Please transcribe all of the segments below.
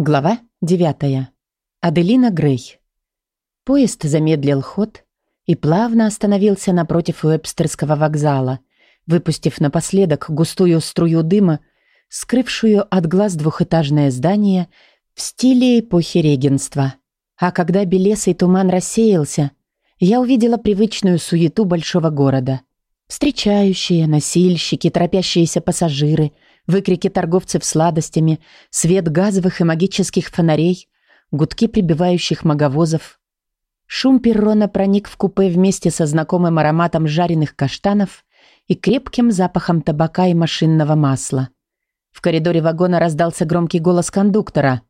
Глава 9. Аделина Грей. Поезд замедлил ход и плавно остановился напротив Уэбстерского вокзала, выпустив напоследок густую струю дыма, скрывшую от глаз двухэтажное здание в стиле эпохи регенства. А когда белесый туман рассеялся, я увидела привычную суету большого города. Встречающие, носильщики, торопящиеся пассажиры — выкрики торговцев сладостями, свет газовых и магических фонарей, гудки прибивающих маговозов. Шум перрона проник в купе вместе со знакомым ароматом жареных каштанов и крепким запахом табака и машинного масла. В коридоре вагона раздался громкий голос кондуктора.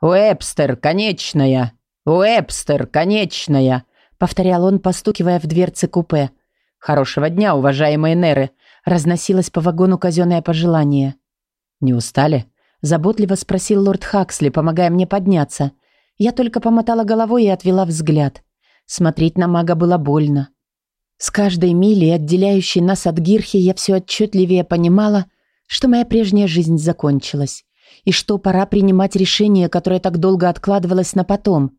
«Уэбстер, конечная! Уэбстер, конечная!» повторял он, постукивая в дверцы купе. «Хорошего дня, уважаемые неры! Разносилось по вагону казенное пожелание. «Не устали?» – заботливо спросил лорд Хаксли, помогая мне подняться. Я только помотала головой и отвела взгляд. Смотреть на мага было больно. С каждой милей, отделяющей нас от Гирхи, я все отчетливее понимала, что моя прежняя жизнь закончилась, и что пора принимать решение, которое так долго откладывалось на потом.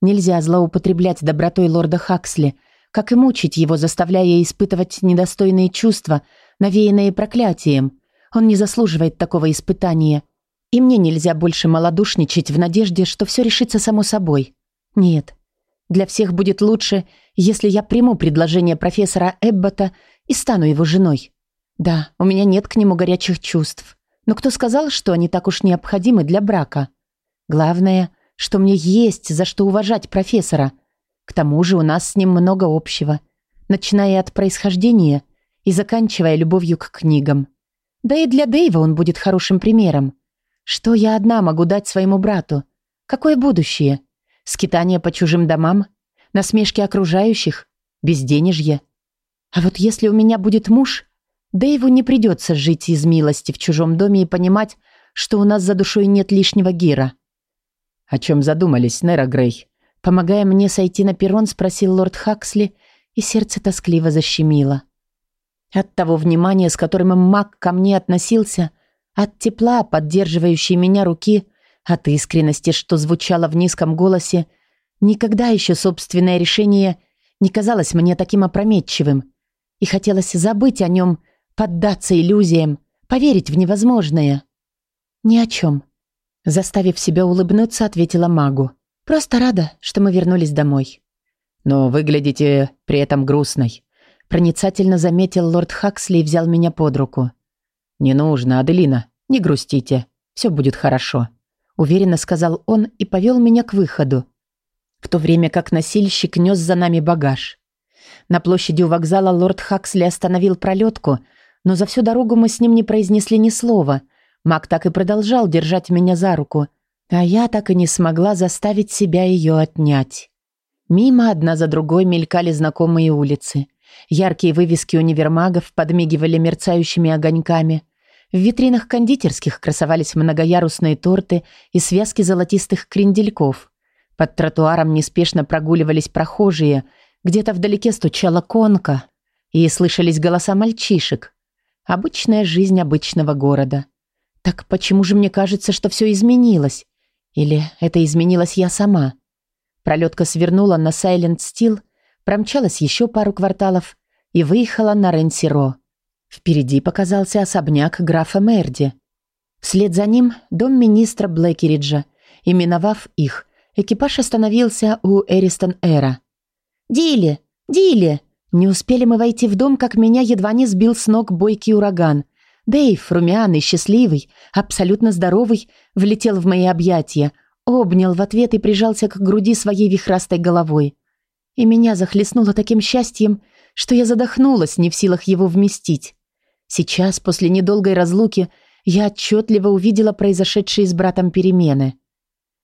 Нельзя злоупотреблять добротой лорда Хаксли, как и мучить его, заставляя испытывать недостойные чувства – навеянные проклятием. Он не заслуживает такого испытания. И мне нельзя больше малодушничать в надежде, что все решится само собой. Нет. Для всех будет лучше, если я приму предложение профессора Эббота и стану его женой. Да, у меня нет к нему горячих чувств. Но кто сказал, что они так уж необходимы для брака? Главное, что мне есть за что уважать профессора. К тому же у нас с ним много общего. Начиная от происхождения и заканчивая любовью к книгам. Да и для Дэйва он будет хорошим примером. Что я одна могу дать своему брату? Какое будущее? Скитание по чужим домам? Насмешки окружающих? Безденежье? А вот если у меня будет муж, Дэйву не придется жить из милости в чужом доме и понимать, что у нас за душой нет лишнего гира. «О чем задумались, Нера Грей?» Помогая мне сойти на перрон, спросил лорд Хаксли, и сердце тоскливо защемило. От того внимания, с которым маг ко мне относился, от тепла, поддерживающей меня руки, от искренности, что звучало в низком голосе, никогда еще собственное решение не казалось мне таким опрометчивым. И хотелось забыть о нем, поддаться иллюзиям, поверить в невозможное. «Ни о чем», — заставив себя улыбнуться, ответила магу. «Просто рада, что мы вернулись домой». «Но выглядите при этом грустной», Проницательно заметил лорд Хаксли и взял меня под руку. «Не нужно, Аделина, не грустите. Все будет хорошо», — уверенно сказал он и повел меня к выходу, в то время как носильщик нес за нами багаж. На площади у вокзала лорд Хаксли остановил пролетку, но за всю дорогу мы с ним не произнесли ни слова. Мак так и продолжал держать меня за руку, а я так и не смогла заставить себя ее отнять. Мимо одна за другой мелькали знакомые улицы. Яркие вывески универмагов подмигивали мерцающими огоньками. В витринах кондитерских красовались многоярусные торты и связки золотистых крендельков. Под тротуаром неспешно прогуливались прохожие, где-то вдалеке стучала конка, и слышались голоса мальчишек. Обычная жизнь обычного города. Так почему же мне кажется, что все изменилось? Или это изменилась я сама? Пролетка свернула на Silent Steel — промчалась еще пару кварталов и выехала на Ренсиро. Впереди показался особняк графа Мерди. Вслед за ним дом министра Блэкериджа, и миновав их, экипаж остановился у Эристон-Эра. «Дилли! Дилли!» Не успели мы войти в дом, как меня едва не сбил с ног бойкий ураган. Дэйв, румяный, счастливый, абсолютно здоровый, влетел в мои объятия, обнял в ответ и прижался к груди своей вихрастой головой. И меня захлестнуло таким счастьем, что я задохнулась, не в силах его вместить. Сейчас, после недолгой разлуки, я отчетливо увидела произошедшие с братом перемены.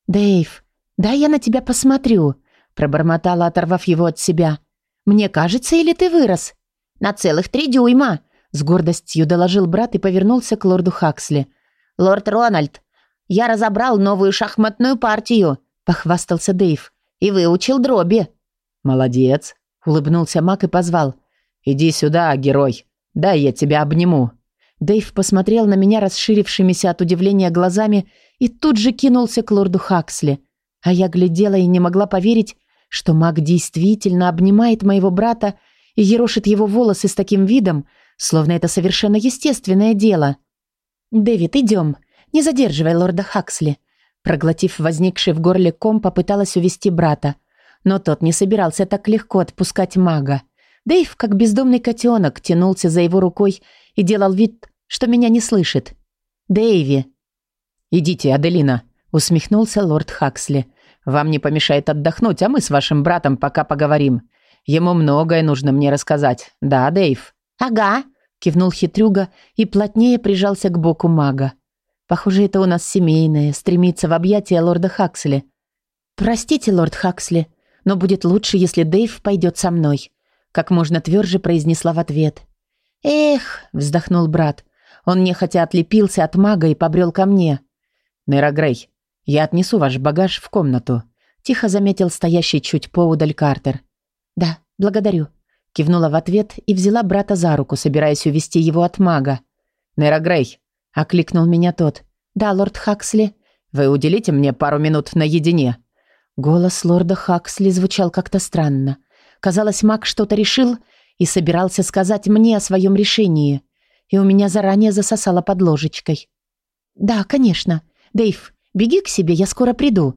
«Дэйв, да я на тебя посмотрю», — пробормотала, оторвав его от себя. «Мне кажется, или ты вырос?» «На целых три дюйма», — с гордостью доложил брат и повернулся к лорду Хаксли. «Лорд Рональд, я разобрал новую шахматную партию», — похвастался Дэйв. «И выучил дроби». «Молодец», — улыбнулся Мак и позвал. «Иди сюда, герой. Дай я тебя обниму». Дэйв посмотрел на меня расширившимися от удивления глазами и тут же кинулся к лорду Хаксли. А я глядела и не могла поверить, что маг действительно обнимает моего брата и ерошит его волосы с таким видом, словно это совершенно естественное дело. «Дэвид, идем. Не задерживай лорда Хаксли». Проглотив возникший в горле ком, попыталась увести брата. Но тот не собирался так легко отпускать мага. Дэйв, как бездомный котенок, тянулся за его рукой и делал вид, что меня не слышит. «Дэйви!» «Идите, Аделина», — усмехнулся лорд Хаксли. «Вам не помешает отдохнуть, а мы с вашим братом пока поговорим. Ему многое нужно мне рассказать. Да, Дэйв?» «Ага», — кивнул хитрюга и плотнее прижался к боку мага. «Похоже, это у нас семейное, стремится в объятия лорда Хаксли. Простите, лорд Хаксли, но будет лучше, если Дэйв пойдет со мной», — как можно тверже произнесла в ответ. «Эх», — вздохнул брат, он нехотя отлепился от мага и побрел ко мне. «Нейра Грей, я отнесу ваш багаж в комнату», — тихо заметил стоящий чуть поудаль Картер. «Да, благодарю», — кивнула в ответ и взяла брата за руку, собираясь увести его от мага. «Нейра Грей», — окликнул меня тот. «Да, лорд Хаксли». «Вы уделите мне пару минут наедине?» Голос лорда Хаксли звучал как-то странно. Казалось, маг что-то решил и собирался сказать мне о своем решении и у меня заранее засосало под ложечкой. «Да, конечно. Дэйв, беги к себе, я скоро приду».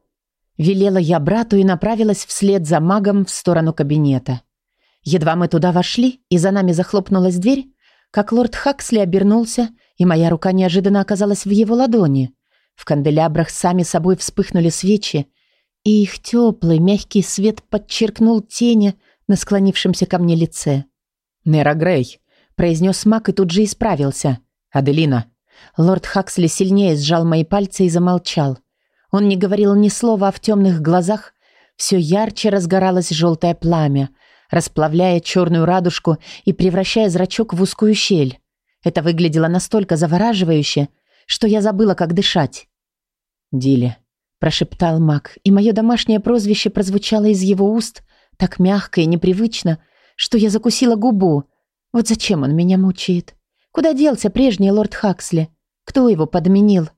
Велела я брату и направилась вслед за магом в сторону кабинета. Едва мы туда вошли, и за нами захлопнулась дверь, как лорд Хаксли обернулся, и моя рука неожиданно оказалась в его ладони. В канделябрах сами собой вспыхнули свечи, и их теплый, мягкий свет подчеркнул тени на склонившемся ко мне лице. «Нера Грей», произнес маг и тут же исправился. «Аделина». Лорд Хаксли сильнее сжал мои пальцы и замолчал. Он не говорил ни слова, а в темных глазах все ярче разгоралось желтое пламя, расплавляя черную радужку и превращая зрачок в узкую щель. Это выглядело настолько завораживающе, что я забыла, как дышать. «Диле», — прошептал маг, и мое домашнее прозвище прозвучало из его уст так мягко и непривычно, что я закусила губу, вот зачем он меня мучает? Куда делся прежний лорд Хаксли? Кто его подменил?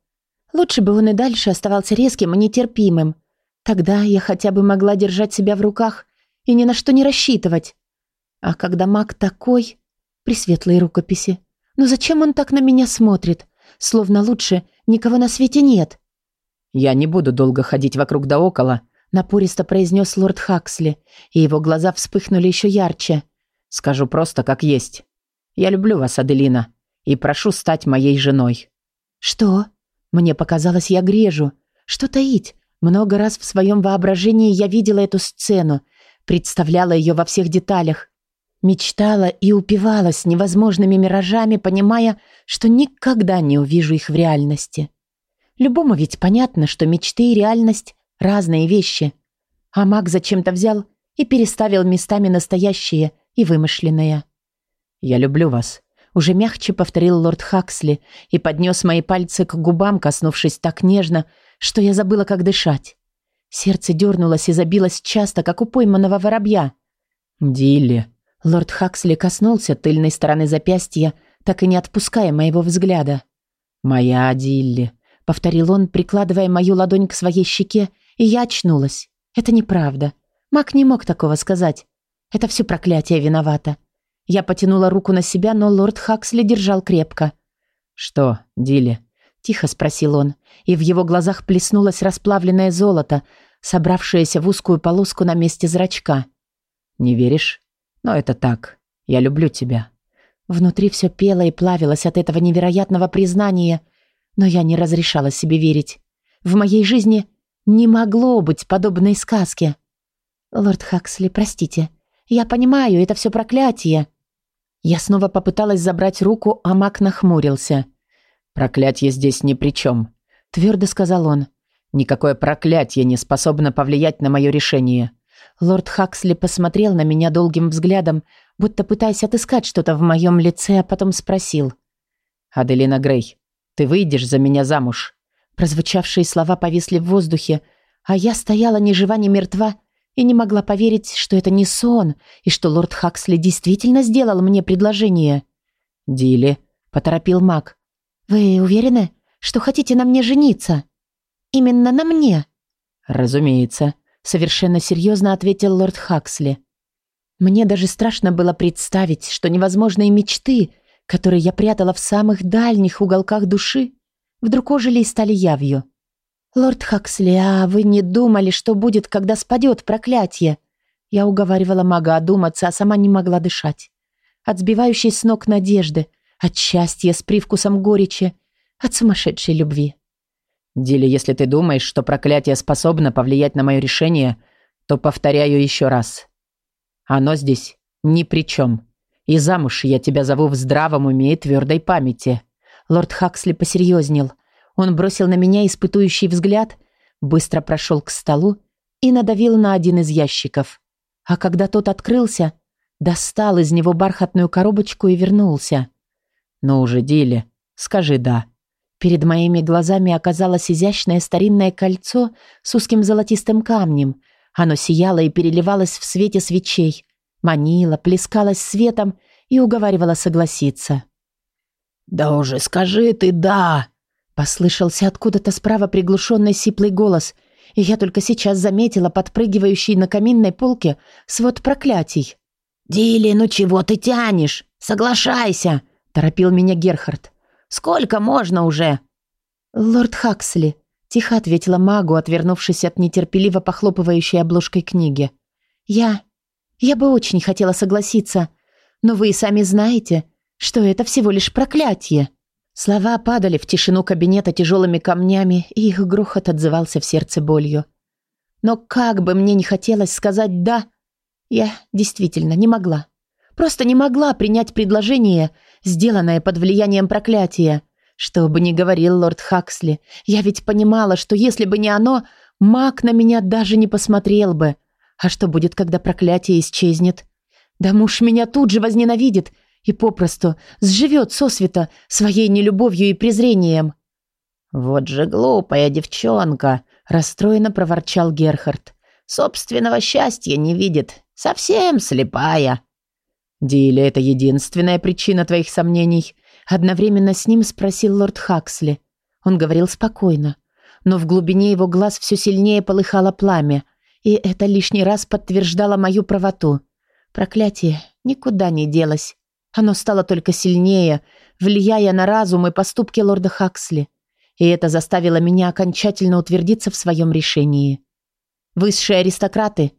Лучше бы он и дальше оставался резким и нетерпимым. Тогда я хотя бы могла держать себя в руках и ни на что не рассчитывать. А когда маг такой... При светлой рукописи. Но зачем он так на меня смотрит? Словно лучше никого на свете нет. «Я не буду долго ходить вокруг да около», напористо произнес лорд Хаксли, и его глаза вспыхнули еще ярче. Скажу просто как есть. Я люблю вас, Аделина, и прошу стать моей женой». «Что?» Мне показалось, я грежу. Что таить? Много раз в своем воображении я видела эту сцену, представляла ее во всех деталях. Мечтала и упивалась невозможными миражами, понимая, что никогда не увижу их в реальности. Любому ведь понятно, что мечты и реальность — разные вещи. А маг зачем-то взял и переставил местами настоящие — и вымышленное. «Я люблю вас», — уже мягче повторил лорд Хаксли и поднес мои пальцы к губам, коснувшись так нежно, что я забыла, как дышать. Сердце дернулось и забилось часто, как у пойманного воробья. «Дилли». Лорд Хаксли коснулся тыльной стороны запястья, так и не отпуская моего взгляда. «Моя Дилли», — повторил он, прикладывая мою ладонь к своей щеке, и я очнулась. Это неправда. Мак не мог такого сказать. Это все проклятие виновато. Я потянула руку на себя, но лорд Хаксли держал крепко. «Что, Дилли?» — тихо спросил он, и в его глазах плеснулось расплавленное золото, собравшееся в узкую полоску на месте зрачка. «Не веришь? Но это так. Я люблю тебя». Внутри все пело и плавилось от этого невероятного признания, но я не разрешала себе верить. В моей жизни не могло быть подобной сказки. «Лорд Хаксли, простите», я понимаю, это все проклятие. Я снова попыталась забрать руку, а маг нахмурился. «Проклятие здесь ни при чем», — твердо сказал он. «Никакое проклятие не способно повлиять на мое решение». Лорд Хаксли посмотрел на меня долгим взглядом, будто пытаясь отыскать что-то в моем лице, а потом спросил. «Аделина Грей, ты выйдешь за меня замуж?» Прозвучавшие слова повисли в воздухе, а я стояла ни жива, ни мертва и не могла поверить, что это не сон, и что лорд Хаксли действительно сделал мне предложение. «Дилли», — поторопил маг. «Вы уверены, что хотите на мне жениться?» именно на мне?» «Разумеется», — совершенно серьезно ответил лорд Хаксли. Мне даже страшно было представить, что невозможные мечты, которые я прятала в самых дальних уголках души, вдруг ожили и стали явью. «Лорд Хаксли, а вы не думали, что будет, когда спадет проклятие?» Я уговаривала мага одуматься, а сама не могла дышать. От сбивающей с ног надежды, от счастья с привкусом горечи, от сумасшедшей любви. «Дилли, если ты думаешь, что проклятие способно повлиять на мое решение, то повторяю еще раз. Оно здесь ни при чем. И замуж я тебя зову в здравом уме и твердой памяти». Лорд Хаксли посерьезнел. Он бросил на меня испытующий взгляд, быстро прошел к столу и надавил на один из ящиков. А когда тот открылся, достал из него бархатную коробочку и вернулся. «Ну уже, Дилли, скажи «да». Перед моими глазами оказалось изящное старинное кольцо с узким золотистым камнем. Оно сияло и переливалось в свете свечей, манило, плескалось светом и уговаривало согласиться. «Да уже скажи ты «да», Послышался откуда-то справа приглушенный сиплый голос, и я только сейчас заметила подпрыгивающий на каминной полке свод проклятий. «Дилли, ну чего ты тянешь? Соглашайся!» – торопил меня Герхард. Сколько можно уже?» «Лорд Хаксли», — тихо ответила магу, отвернувшись от нетерпеливо похлопывающей обложкой книги. «Я... я бы очень хотела согласиться, но вы и сами знаете, что это всего лишь проклятие». Слова падали в тишину кабинета тяжелыми камнями, и их грохот отзывался в сердце болью. Но как бы мне не хотелось сказать «да», я действительно не могла. Просто не могла принять предложение, сделанное под влиянием проклятия. Что бы ни говорил лорд Хаксли, я ведь понимала, что если бы не оно, маг на меня даже не посмотрел бы. А что будет, когда проклятие исчезнет? Да муж меня тут же возненавидит и попросту сживет сосвета своей нелюбовью и презрением. «Вот же глупая девчонка!» – расстроенно проворчал Герхард. «Собственного счастья не видит, совсем слепая». «Дилли, это единственная причина твоих сомнений?» Одновременно с ним спросил лорд Хаксли. Он говорил спокойно, но в глубине его глаз все сильнее полыхало пламя, и это лишний раз подтверждало мою правоту. Проклятие никуда не делось. Оно стало только сильнее, влияя на разум и поступки лорда Хаксли. И это заставило меня окончательно утвердиться в своем решении. Высшие аристократы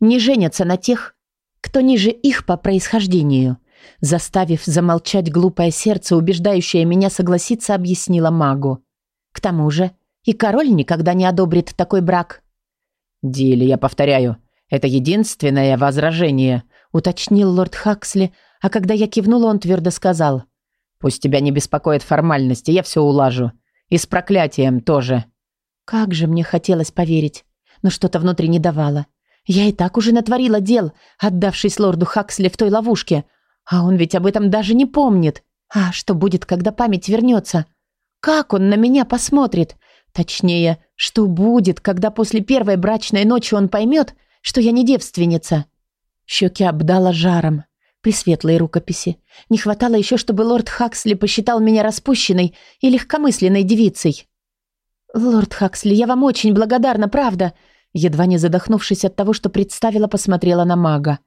не женятся на тех, кто ниже их по происхождению. Заставив замолчать глупое сердце, убеждающее меня согласиться, объяснила магу. К тому же и король никогда не одобрит такой брак. «Дилли, я повторяю, это единственное возражение», уточнил лорд Хаксли, а когда я кивнула, он твердо сказал. «Пусть тебя не беспокоят формальности, я все улажу. И с проклятием тоже». Как же мне хотелось поверить, но что-то внутри не давало. Я и так уже натворила дел, отдавшись лорду Хаксли в той ловушке. А он ведь об этом даже не помнит. А что будет, когда память вернется? Как он на меня посмотрит? Точнее, что будет, когда после первой брачной ночи он поймет, что я не девственница? Щеки обдала жаром. При светлой рукописи. Не хватало еще, чтобы лорд Хаксли посчитал меня распущенной и легкомысленной девицей. «Лорд Хаксли, я вам очень благодарна, правда», Едва не задохнувшись от того, что представила, посмотрела на мага.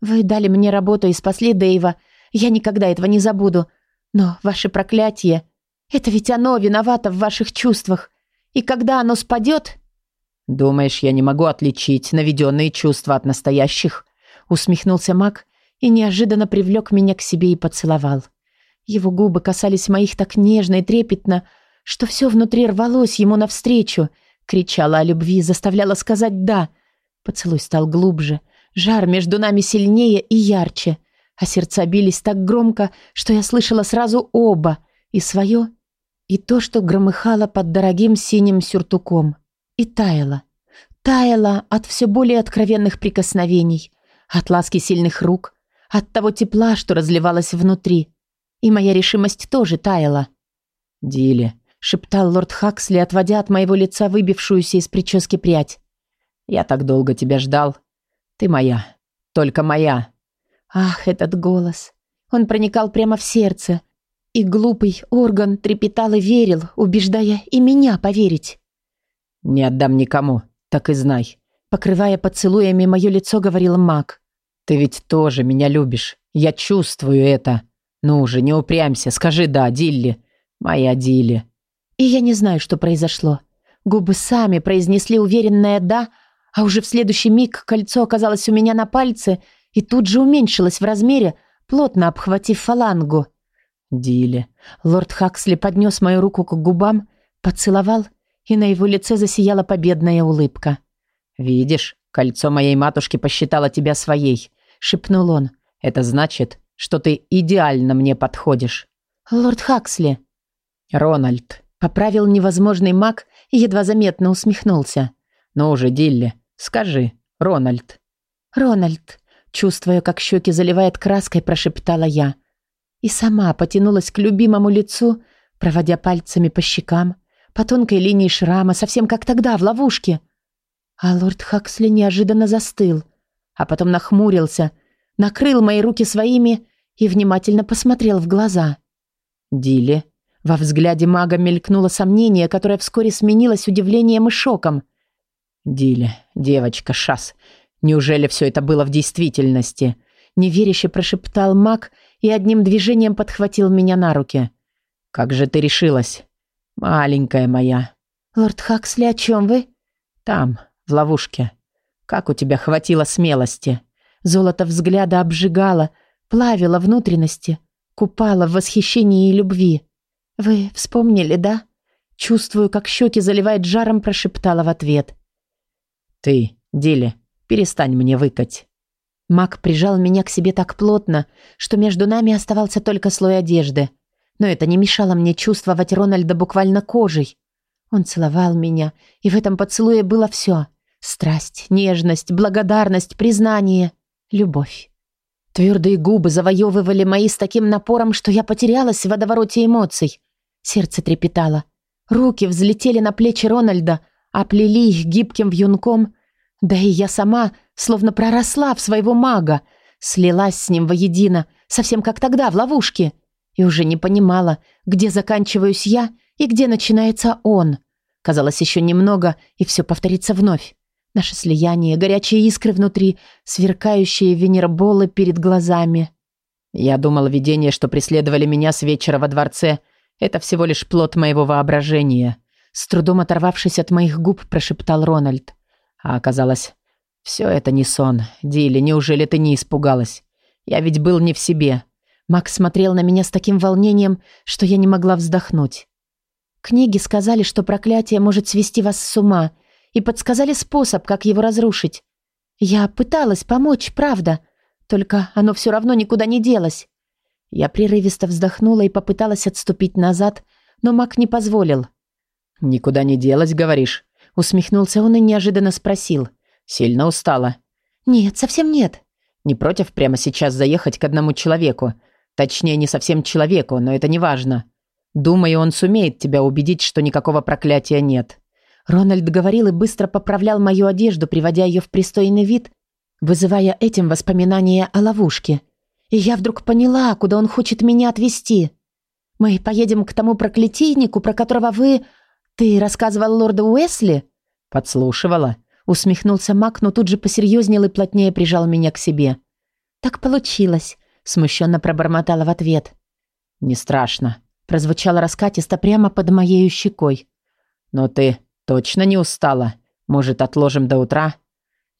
«Вы дали мне работу и спасли Дэйва. Я никогда этого не забуду. Но ваше проклятие... Это ведь оно виновато в ваших чувствах. И когда оно спадет...» «Думаешь, я не могу отличить наведенные чувства от настоящих?» Усмехнулся маг и неожиданно привлек меня к себе и поцеловал. Его губы касались моих так нежно и трепетно, что все внутри рвалось ему навстречу — Кричала о любви, заставляла сказать «да». Поцелуй стал глубже, жар между нами сильнее и ярче, а сердца бились так громко, что я слышала сразу оба, и свое, и то, что громыхало под дорогим синим сюртуком, и таяло. Таяло от все более откровенных прикосновений, от ласки сильных рук, от того тепла, что разливалось внутри. И моя решимость тоже таяла. «Дилли, шептал лорд Хаксли, отводя от моего лица выбившуюся из прически прядь. «Я так долго тебя ждал. Ты моя. Только моя». Ах, этот голос. Он проникал прямо в сердце. И глупый орган трепетал и верил, убеждая и меня поверить. Не отдам никому, так и знай. Покрывая поцелуями мое лицо, говорил маг. Ты ведь тоже меня любишь. Я чувствую это. Ну уже, не упрямься, скажи «да», Дилли. Моя Дилли. И я не знаю, что произошло. Губы сами произнесли уверенное «да», а уже в следующий миг кольцо оказалось у меня на пальце и тут же уменьшилось в размере, плотно обхватив фалангу. Дилли. Лорд Хаксли поднес мою руку к губам, поцеловал, и на его лице засияла победная улыбка. «Видишь, кольцо моей матушки посчитало тебя своей», — шепнул он. «Это значит, что ты идеально мне подходишь». «Лорд Хаксли». «Рональд», — поправил невозможный маг и едва заметно усмехнулся. «Ну уже, Дилли, скажи, Рональд». «Рональд», чувствуя, как щеки заливает краской, прошептала я. И сама потянулась к любимому лицу, проводя пальцами по щекам, по тонкой линии шрама, совсем как тогда, в ловушке. А лорд Хаксли неожиданно застыл, а потом нахмурился, накрыл мои руки своими и внимательно посмотрел в глаза. «Дилли?» Во взгляде мага мелькнуло сомнение, которое вскоре сменилось удивлением и шоком. «Дилли, девочка, шас, неужели все это было в действительности?» Неверяще прошептал маг и одним движением подхватил меня на руки. «Как же ты решилась, маленькая моя?» «Лорд Хаксли, о чем вы?» «Там, в ловушке. Как у тебя хватило смелости?» Золото взгляда обжигало, плавило внутренности, купало в восхищении и любви. «Вы вспомнили, да?» Чувствую, как щеки заливает жаром, прошептала в ответ. «Ты, Дилли, перестань мне выкать». Мак прижал меня к себе так плотно, что между нами оставался только слой одежды. Но это не мешало мне чувствовать Рональда буквально кожей. Он целовал меня, и в этом поцелуе было все. Страсть, нежность, благодарность, признание, любовь. Твердые губы завоевывали мои с таким напором, что я потерялась в водовороте эмоций. Сердце трепетало. Руки взлетели на плечи Рональда, оплели их гибким вьюнком. Да и я сама словно проросла в своего мага, слилась с ним воедино, совсем как тогда, в ловушке, и уже не понимала, где заканчиваюсь я и где начинается он. Казалось, еще немного, и все повторится вновь. Наше слияние, горячие искры внутри, сверкающие венероболы перед глазами. Я думал, видения, что преследовали меня с вечера во дворце, это всего лишь плод моего воображения. С трудом оторвавшись от моих губ, прошептал Рональд. А оказалось, все это не сон. Дилли, неужели ты не испугалась? Я ведь был не в себе. Макс смотрел на меня с таким волнением, что я не могла вздохнуть. Книги сказали, что проклятие может свести вас с ума — и подсказали способ, как его разрушить. Я пыталась помочь, правда, только оно все равно никуда не делось. Я прерывисто вздохнула и попыталась отступить назад, но маг не позволил. «Никуда не делось, говоришь?» Усмехнулся он и неожиданно спросил. «Сильно устала?» «Нет, совсем нет». «Не против прямо сейчас заехать к одному человеку? Точнее, не совсем человеку, но это не важно. Думаю, он сумеет тебя убедить, что никакого проклятия нет». Рональд говорил и быстро поправлял мою одежду, приводя ее в пристойный вид, вызывая этим воспоминания о ловушке. И я вдруг поняла, куда он хочет меня отвезти. Мы поедем к тому проклятийнику, про которого вы... Ты рассказывал лорду Уэсли? Подслушивала. Усмехнулся Мак, но тут же посерьезнел и плотнее прижал меня к себе. Так получилось, смущенно пробормотала в ответ. Не страшно. Прозвучало раскатисто прямо под моей щекой. Но ты «Точно не устала? Может, отложим до утра?»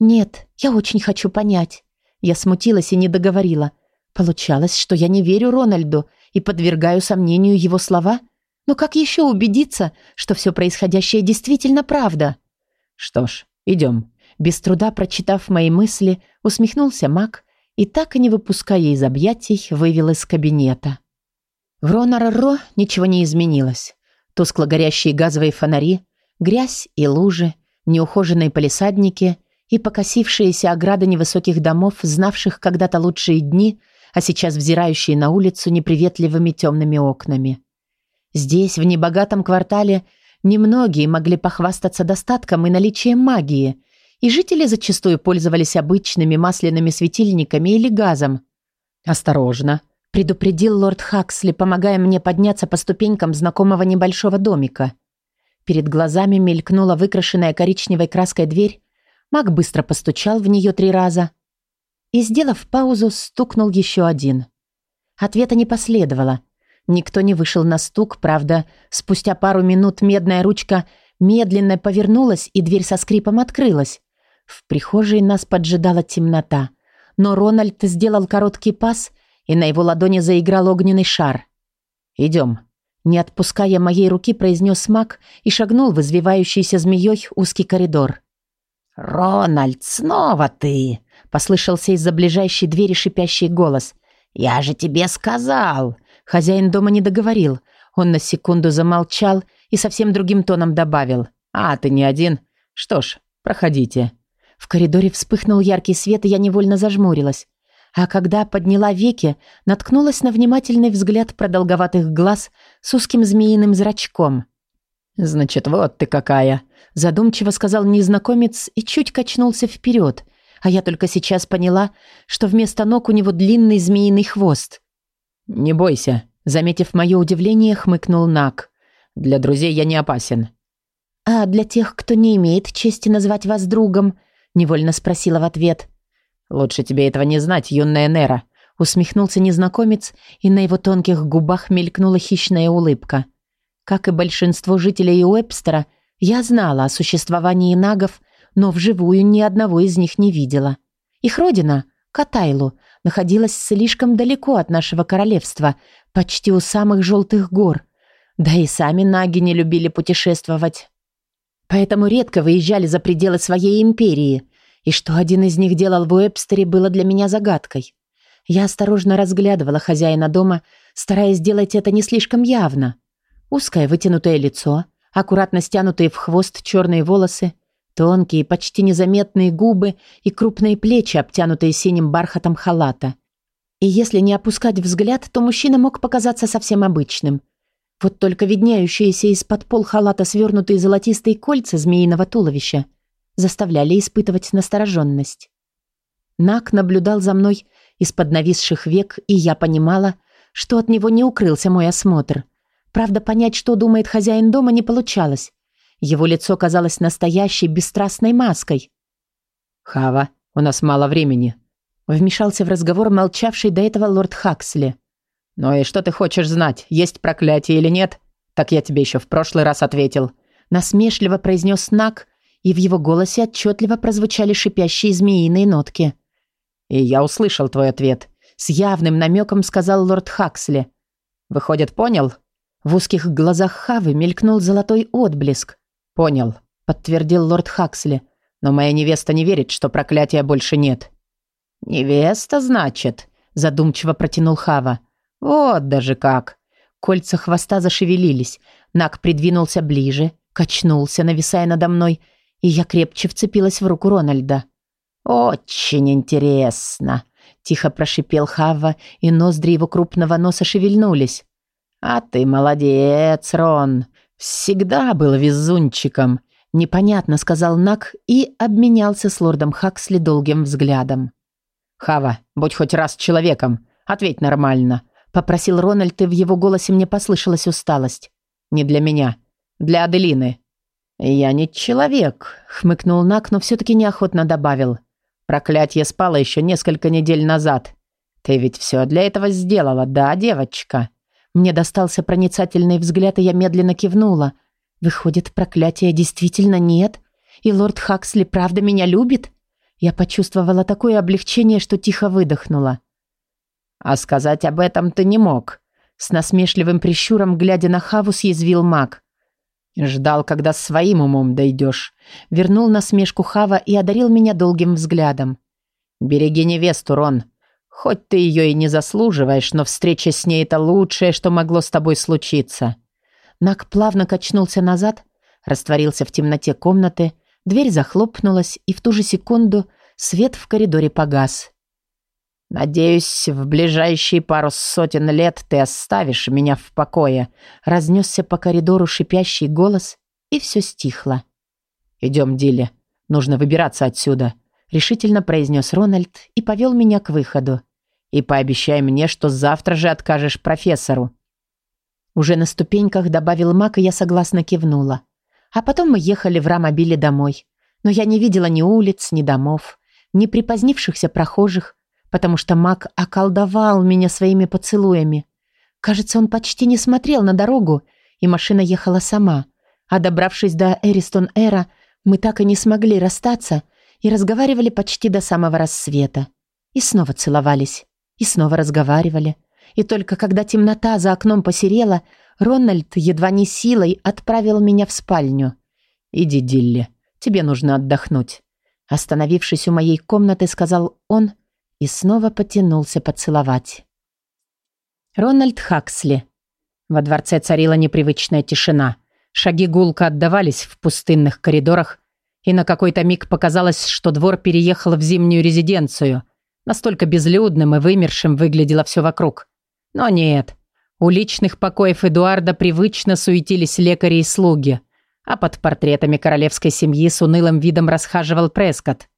«Нет, я очень хочу понять». Я смутилась и не договорила. Получалось, что я не верю Рональду и подвергаю сомнению его слова. Но как еще убедиться, что все происходящее действительно правда? «Что ж, идем». Без труда прочитав мои мысли, усмехнулся Мак и, так и не выпуская из объятий, вывел из кабинета. В Ронар-Ро ничего не изменилось. Тускло горящие газовые фонари — Грязь и лужи, неухоженные палисадники и покосившиеся ограды невысоких домов, знавших когда-то лучшие дни, а сейчас взирающие на улицу неприветливыми темными окнами. Здесь, в небогатом квартале, немногие могли похвастаться достатком и наличием магии, и жители зачастую пользовались обычными масляными светильниками или газом. «Осторожно», — предупредил лорд Хаксли, помогая мне подняться по ступенькам знакомого небольшого домика — Перед глазами мелькнула выкрашенная коричневой краской дверь. Маг быстро постучал в нее три раза. И, сделав паузу, стукнул еще один. Ответа не последовало. Никто не вышел на стук, правда, спустя пару минут медная ручка медленно повернулась, и дверь со скрипом открылась. В прихожей нас поджидала темнота. Но Рональд сделал короткий пас, и на его ладони заиграл огненный шар. «Идем», не отпуская моей руки, произнес маг и шагнул в извивающийся змеей узкий коридор. «Рональд, снова ты!» — послышался из-за ближайшей двери шипящий голос. «Я же тебе сказал!» Хозяин дома не договорил. Он на секунду замолчал и совсем другим тоном добавил. «А, ты не один? Что ж, проходите». В коридоре вспыхнул яркий свет, и я невольно зажмурилась а когда подняла веки, наткнулась на внимательный взгляд продолговатых глаз с узким змеиным зрачком. «Значит, вот ты какая!» – задумчиво сказал незнакомец и чуть качнулся вперед, а я только сейчас поняла, что вместо ног у него длинный змеиный хвост. «Не бойся», – заметив мое удивление, хмыкнул Нак. «Для друзей я не опасен». «А для тех, кто не имеет чести назвать вас другом?» – невольно спросила в ответ – «Лучше тебе этого не знать, юная Нера», — усмехнулся незнакомец, и на его тонких губах мелькнула хищная улыбка. Как и большинство жителей Уэбстера, я знала о существовании нагов, но вживую ни одного из них не видела. Их родина, Катайлу, находилась слишком далеко от нашего королевства, почти у самых желтых гор. Да и сами наги не любили путешествовать. Поэтому редко выезжали за пределы своей империи – и что один из них делал в Уэбстере, было для меня загадкой. Я осторожно разглядывала хозяина дома, стараясь сделать это не слишком явно. Узкое вытянутое лицо, аккуратно стянутые в хвост черные волосы, тонкие, почти незаметные губы и крупные плечи, обтянутые синим бархатом халата. И если не опускать взгляд, то мужчина мог показаться совсем обычным. Вот только виднеющиеся из-под пол халата свернутые золотистые кольца змеиного туловища заставляли испытывать настороженность. Нак наблюдал за мной из-под нависших век, и я понимала, что от него не укрылся мой осмотр. Правда, понять, что думает хозяин дома, не получалось. Его лицо казалось настоящей бесстрастной маской. «Хава, у нас мало времени», — вмешался в разговор молчавший до этого лорд Хаксли. «Ну и что ты хочешь знать, есть проклятие или нет? Так я тебе еще в прошлый раз ответил». Насмешливо произнес Нак, и в его голосе отчетливо прозвучали шипящие змеиные нотки. «И я услышал твой ответ», — с явным намеком сказал лорд Хаксли. «Выходит, понял?» В узких глазах Хавы мелькнул золотой отблеск. «Понял», — подтвердил лорд Хаксли. «Но моя невеста не верит, что проклятия больше нет». «Невеста, значит?» — задумчиво протянул Хава. «Вот даже как!» Кольца хвоста зашевелились. Нак придвинулся ближе, качнулся, нависая надо мной — и я крепче вцепилась в руку Рональда. «Очень интересно», — тихо прошипел Хавва, и ноздри его крупного носа шевельнулись. «А ты молодец, Рон. Всегда был везунчиком», — непонятно сказал Нак и обменялся с лордом Хаксли долгим взглядом. «Хава, будь хоть раз человеком, ответь нормально», — попросил Рональд, и в его голосе мне послышалась усталость. «Не для меня, для Аделины». «Я не человек», — хмыкнул Нак, но все-таки неохотно добавил. «Проклятье спало еще несколько недель назад. Ты ведь все для этого сделала, да, девочка?» Мне достался проницательный взгляд, и я медленно кивнула. «Выходит, проклятия действительно нет? И лорд Хаксли правда меня любит?» Я почувствовала такое облегчение, что тихо выдохнула. «А сказать об этом ты не мог», — с насмешливым прищуром, глядя на Хаву, съязвил маг. Ждал, когда своим умом дойдешь. Вернул насмешку Хава и одарил меня долгим взглядом. Береги невесту, Рон. Хоть ты ее и не заслуживаешь, но встреча с ней это лучшее, что могло с тобой случиться. Нак плавно качнулся назад, растворился в темноте комнаты, дверь захлопнулась, и в ту же секунду свет в коридоре погас. «Надеюсь, в ближайшие пару сотен лет ты оставишь меня в покое», разнесся по коридору шипящий голос, и все стихло. «Идем, Дилли, нужно выбираться отсюда», решительно произнес Рональд и повел меня к выходу. «И пообещай мне, что завтра же откажешь профессору». Уже на ступеньках добавил Мак, и я согласно кивнула. А потом мы ехали в рамобиле домой. Но я не видела ни улиц, ни домов, ни припозднившихся прохожих, потому что маг околдовал меня своими поцелуями. Кажется, он почти не смотрел на дорогу, и машина ехала сама. А добравшись до Эристон-Эра, мы так и не смогли расстаться и разговаривали почти до самого рассвета. И снова целовались, и снова разговаривали. И только когда темнота за окном посерела, Рональд едва не силой отправил меня в спальню. «Иди, Дилли, тебе нужно отдохнуть». Остановившись у моей комнаты, сказал он и снова потянулся поцеловать. Рональд Хаксли. Во дворце царила непривычная тишина. Шаги гулко отдавались в пустынных коридорах, и на какой-то миг показалось, что двор переехал в зимнюю резиденцию. Настолько безлюдным и вымершим выглядело все вокруг. Но нет. У личных покоев Эдуарда привычно суетились лекари и слуги, а под портретами королевской семьи с унылым видом расхаживал Прескотт.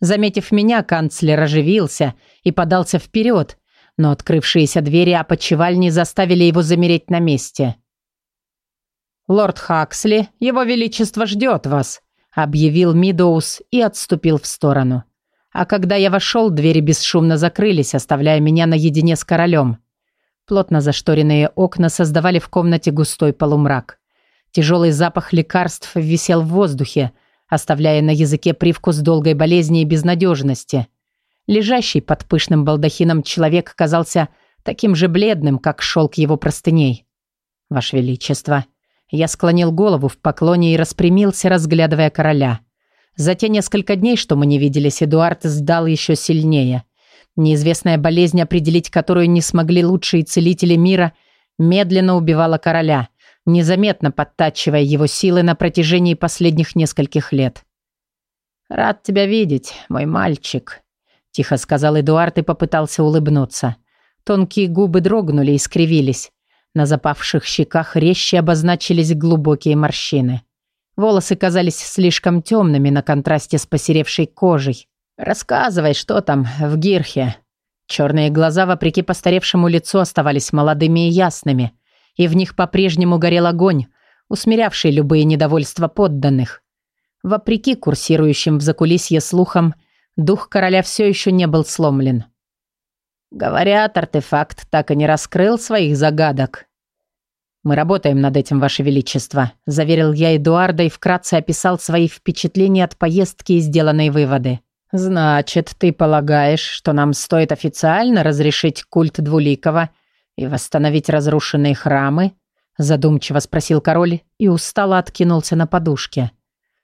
Заметив меня, канцлер оживился и подался вперед, но открывшиеся двери опочивальни заставили его замереть на месте. «Лорд Хаксли, его величество ждет вас», — объявил Мидоус и отступил в сторону. А когда я вошел, двери бесшумно закрылись, оставляя меня наедине с королем. Плотно зашторенные окна создавали в комнате густой полумрак. Тяжелый запах лекарств висел в воздухе, оставляя на языке привкус долгой болезни и безнадежности. Лежащий под пышным балдахином человек казался таким же бледным, как шелк его простыней. «Ваше Величество», я склонил голову в поклоне и распрямился, разглядывая короля. За те несколько дней, что мы не виделись, Эдуард сдал еще сильнее. Неизвестная болезнь, определить которую не смогли лучшие целители мира, медленно убивала короля, незаметно подтачивая его силы на протяжении последних нескольких лет. «Рад тебя видеть, мой мальчик», – тихо сказал Эдуард и попытался улыбнуться. Тонкие губы дрогнули и скривились. На запавших щеках резче обозначились глубокие морщины. Волосы казались слишком темными на контрасте с посеревшей кожей. «Рассказывай, что там в Гирхе?» Черные глаза, вопреки постаревшему лицу, оставались молодыми и ясными, и в них по-прежнему горел огонь, усмирявший любые недовольства подданных. Вопреки курсирующим в закулисье слухам, дух короля все еще не был сломлен. Говорят, артефакт так и не раскрыл своих загадок. Мы работаем над этим, Ваше Величество, заверил я Эдуарда и вкратце описал свои впечатления от поездки и сделанные выводы. Значит, ты полагаешь, что нам стоит официально разрешить культ Двуликова и восстановить разрушенные храмы? Задумчиво спросил король и устало откинулся на подушке.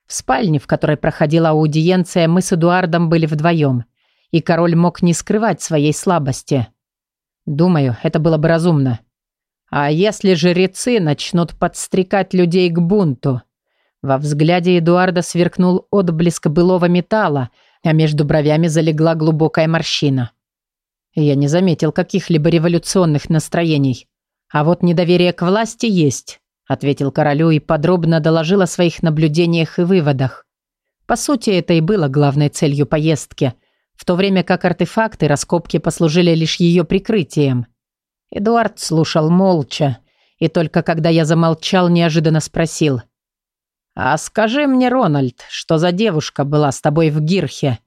В спальне, в которой проходила аудиенция, мы с Эдуардом были вдвоем – и король мог не скрывать своей слабости. Думаю, это было бы разумно. А если жрецы начнут подстрекать людей к бунту? Во взгляде Эдуарда сверкнул отблеск былого металла, а между бровями залегла глубокая морщина. Я не заметил каких-либо революционных настроений. А вот недоверие к власти есть, ответил королю и подробно доложил о своих наблюдениях и выводах. По сути, это и было главной целью поездки – в то время как артефакты раскопки послужили лишь ее прикрытием. Эдуард слушал молча, и только когда я замолчал, неожиданно спросил. «А скажи мне, Рональд, что за девушка была с тобой в Гирхе?»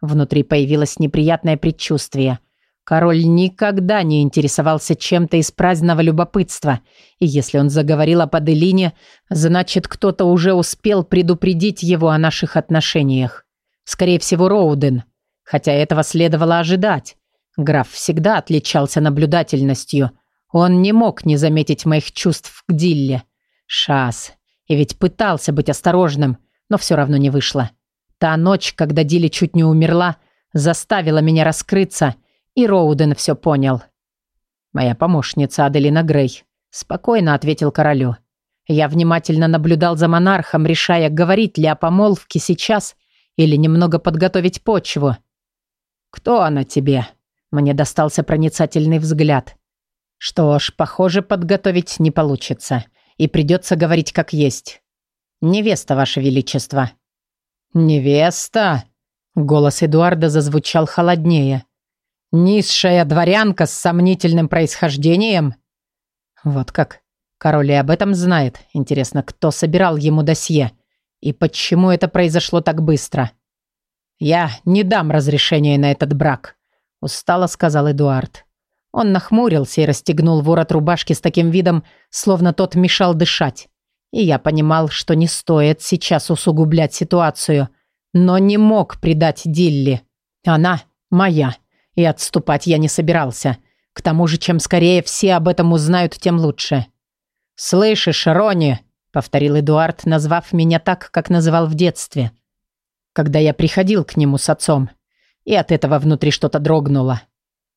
Внутри появилось неприятное предчувствие. Король никогда не интересовался чем-то из праздного любопытства, и если он заговорил о Паделине, значит, кто-то уже успел предупредить его о наших отношениях. Скорее всего, Роуден хотя этого следовало ожидать. Граф всегда отличался наблюдательностью. Он не мог не заметить моих чувств к Дилле. Шас. И ведь пытался быть осторожным, но все равно не вышло. Та ночь, когда Дилли чуть не умерла, заставила меня раскрыться, и Роуден все понял. «Моя помощница Аделина Грей», — спокойно ответил королю. Я внимательно наблюдал за монархом, решая, говорить ли о помолвке сейчас или немного подготовить почву. «Кто она тебе?» Мне достался проницательный взгляд. Что ж, похоже, подготовить не получится. И придется говорить как есть. «Невеста, Ваше Величество». «Невеста?» Голос Эдуарда зазвучал холоднее. «Низшая дворянка с сомнительным происхождением?» «Вот как? Король и об этом знает. Интересно, кто собирал ему досье? И почему это произошло так быстро? «Я не дам разрешения на этот брак», – устало сказал Эдуард. Он нахмурился и расстегнул ворот рубашки с таким видом, словно тот мешал дышать. И я понимал, что не стоит сейчас усугублять ситуацию, но не мог предать Дилли. Она моя, и отступать я не собирался. К тому же, чем скорее все об этом узнают, тем лучше. «Слышишь, Рони?» — повторил Эдуард, назвав меня так, как называл в детстве. Когда я приходил к нему с отцом, и от этого внутри что-то дрогнуло.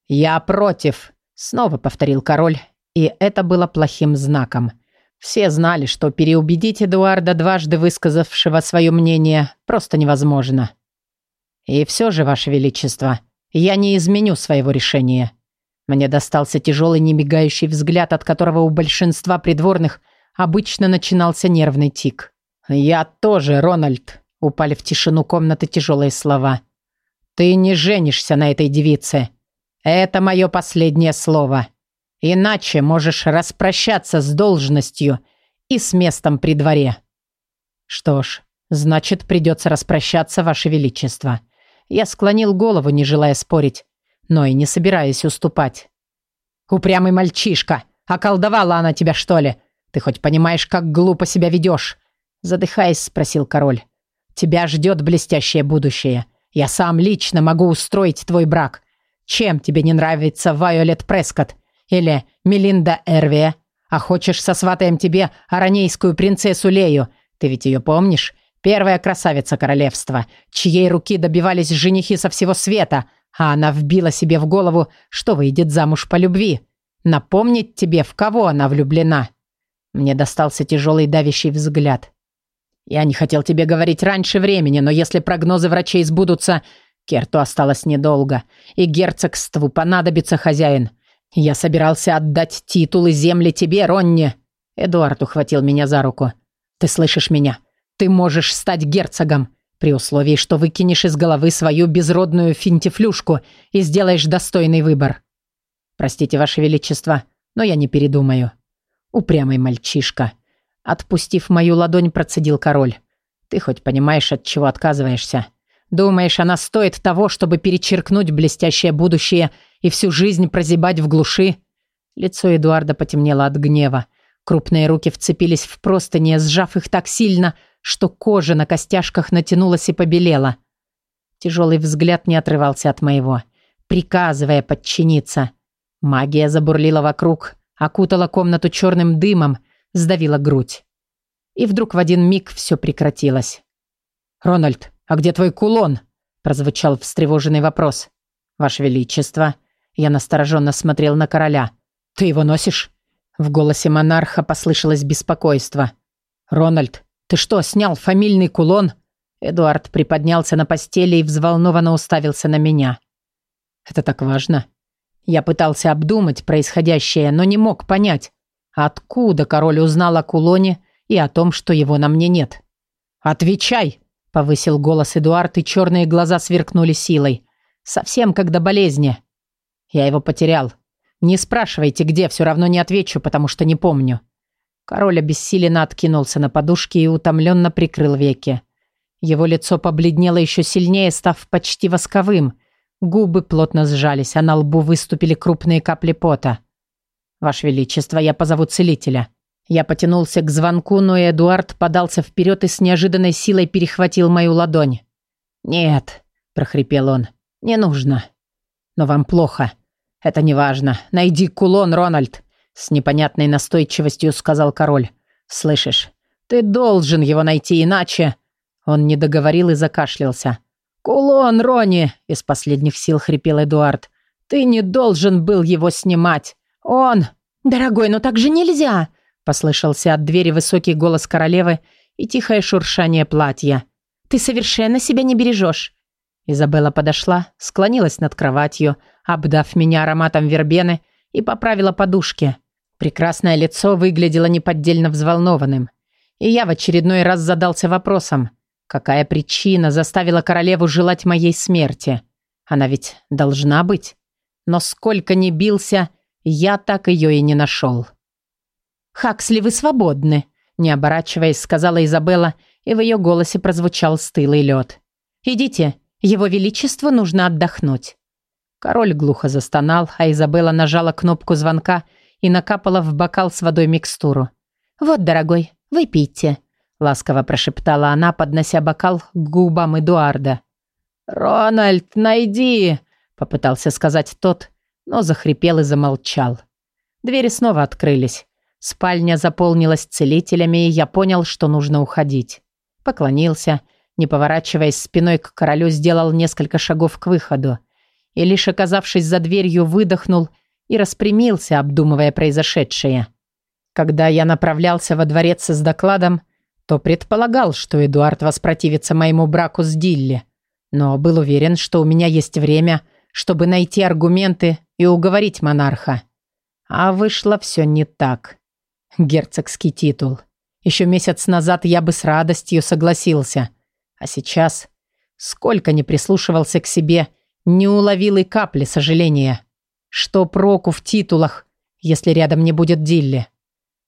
«Я против», — снова повторил король, и это было плохим знаком. Все знали, что переубедить Эдуарда, дважды высказавшего свое мнение, просто невозможно. «И все же, Ваше Величество, я не изменю своего решения». Мне достался тяжелый немигающий взгляд, от которого у большинства придворных обычно начинался нервный тик. «Я тоже, Рональд», — упали в тишину комнаты тяжелые слова. «Ты не женишься на этой девице. Это мое последнее слово. Иначе можешь распрощаться с должностью и с местом при дворе». «Что ж, значит, придется распрощаться, Ваше Величество». Я склонил голову, не желая спорить, но и не собираясь уступать. «Упрямый мальчишка! Околдовала она тебя, что ли? Ты хоть понимаешь, как глупо себя ведешь?» Задыхаясь, спросил король. «Тебя ждет блестящее будущее. Я сам лично могу устроить твой брак. Чем тебе не нравится Вайолет Прескотт? Или Мелинда Эрвия? А хочешь сосватаем тебе аранейскую принцессу Лею? Ты ведь ее помнишь? Первая красавица королевства, чьей руки добивались женихи со всего света, а она вбила себе в голову, что выйдет замуж по любви. Напомнить тебе, в кого она влюблена. Мне достался тяжелый давящий взгляд. Я не хотел тебе говорить раньше времени, но если прогнозы врачей сбудутся, Керту осталось недолго, и герцогству понадобится хозяин. Я собирался отдать титулы земли тебе, Ронни. Эдуард ухватил меня за руку. Ты слышишь меня? Ты можешь стать герцогом, при условии, что выкинешь из головы свою безродную финтифлюшку и сделаешь достойный выбор. Простите, Ваше Величество, но я не передумаю. Упрямый мальчишка. Отпустив мою ладонь, процедил король. Ты хоть понимаешь, от чего отказываешься? Думаешь, она стоит того, чтобы перечеркнуть блестящее будущее и всю жизнь прозябать в глуши?» Лицо Эдуарда потемнело от гнева. Крупные руки вцепились в простыни, сжав их так сильно, что кожа на костяшках натянулась и побелела. Тяжелый взгляд не отрывался от моего, приказывая подчиниться. Магия забурлила вокруг, окутала комнату черным дымом, сдавила грудь. И вдруг в один миг все прекратилось. «Рональд, а где твой кулон?» прозвучал встревоженный вопрос. «Ваше Величество». Я настороженно смотрел на короля. «Ты его носишь?» В голосе монарха послышалось беспокойство. «Рональд, «Ты что, снял фамильный кулон?» Эдуард приподнялся на постели и взволнованно уставился на меня. «Это так важно?» Я пытался обдумать происходящее, но не мог понять, откуда король узнал о кулоне и о том, что его на мне нет. «Отвечай!» — повысил голос Эдуард, и черные глаза сверкнули силой. «Совсем как до болезни. Я его потерял. Не спрашивайте, где, все равно не отвечу, потому что не помню. Король обессиленно откинулся на подушке и утомленно прикрыл веки. Его лицо побледнело еще сильнее, став почти восковым. Губы плотно сжались, а на лбу выступили крупные капли пота. «Ваше Величество, я позову целителя». Я потянулся к звонку, но Эдуард подался вперед и с неожиданной силой перехватил мою ладонь. «Нет», – прохрипел он, – «не нужно». «Но вам плохо. Это не важно. Найди кулон, Рональд. С непонятной настойчивостью сказал король. «Слышишь, ты должен его найти, иначе...» Он не договорил и закашлялся. «Кулон, Рони!» — из последних сил хрипел Эдуард. «Ты не должен был его снимать! Он...» «Дорогой, ну так же нельзя!» — послышался от двери высокий голос королевы и тихое шуршание платья. «Ты совершенно себя не бережешь!» Изабелла подошла, склонилась над кроватью, обдав меня ароматом вербены и поправила подушки. Прекрасное лицо выглядело неподдельно взволнованным. И я в очередной раз задался вопросом, какая причина заставила королеву желать моей смерти? Она ведь должна быть. Но сколько ни бился, я так ее и не нашел. Хаксли, вы свободны», — не оборачиваясь, сказала Изабелла, и в ее голосе прозвучал стылый лед. «Идите, его величеству нужно отдохнуть». Король глухо застонал, а Изабелла нажала кнопку звонка и накапала в бокал с водой микстуру. «Вот, дорогой, выпейте», — ласково прошептала она, поднося бокал к губам Эдуарда. «Рональд, найди!» — попытался сказать тот, но захрипел и замолчал. Двери снова открылись. Спальня заполнилась целителями, и я понял, что нужно уходить. Поклонился, не поворачиваясь спиной к королю, сделал несколько шагов к выходу. И лишь оказавшись за дверью, выдохнул и распрямился, обдумывая произошедшее. Когда я направлялся во дворец с докладом, то предполагал, что Эдуард воспротивится моему браку с Дилли, но был уверен, что у меня есть время, чтобы найти аргументы и уговорить монарха. А вышло все не так. Герцогский титул. Еще месяц назад я бы с радостью согласился. А сейчас, сколько не прислушивался к себе, не уловил и капли сожаления. Что проку в титулах, если рядом не будет Дилли?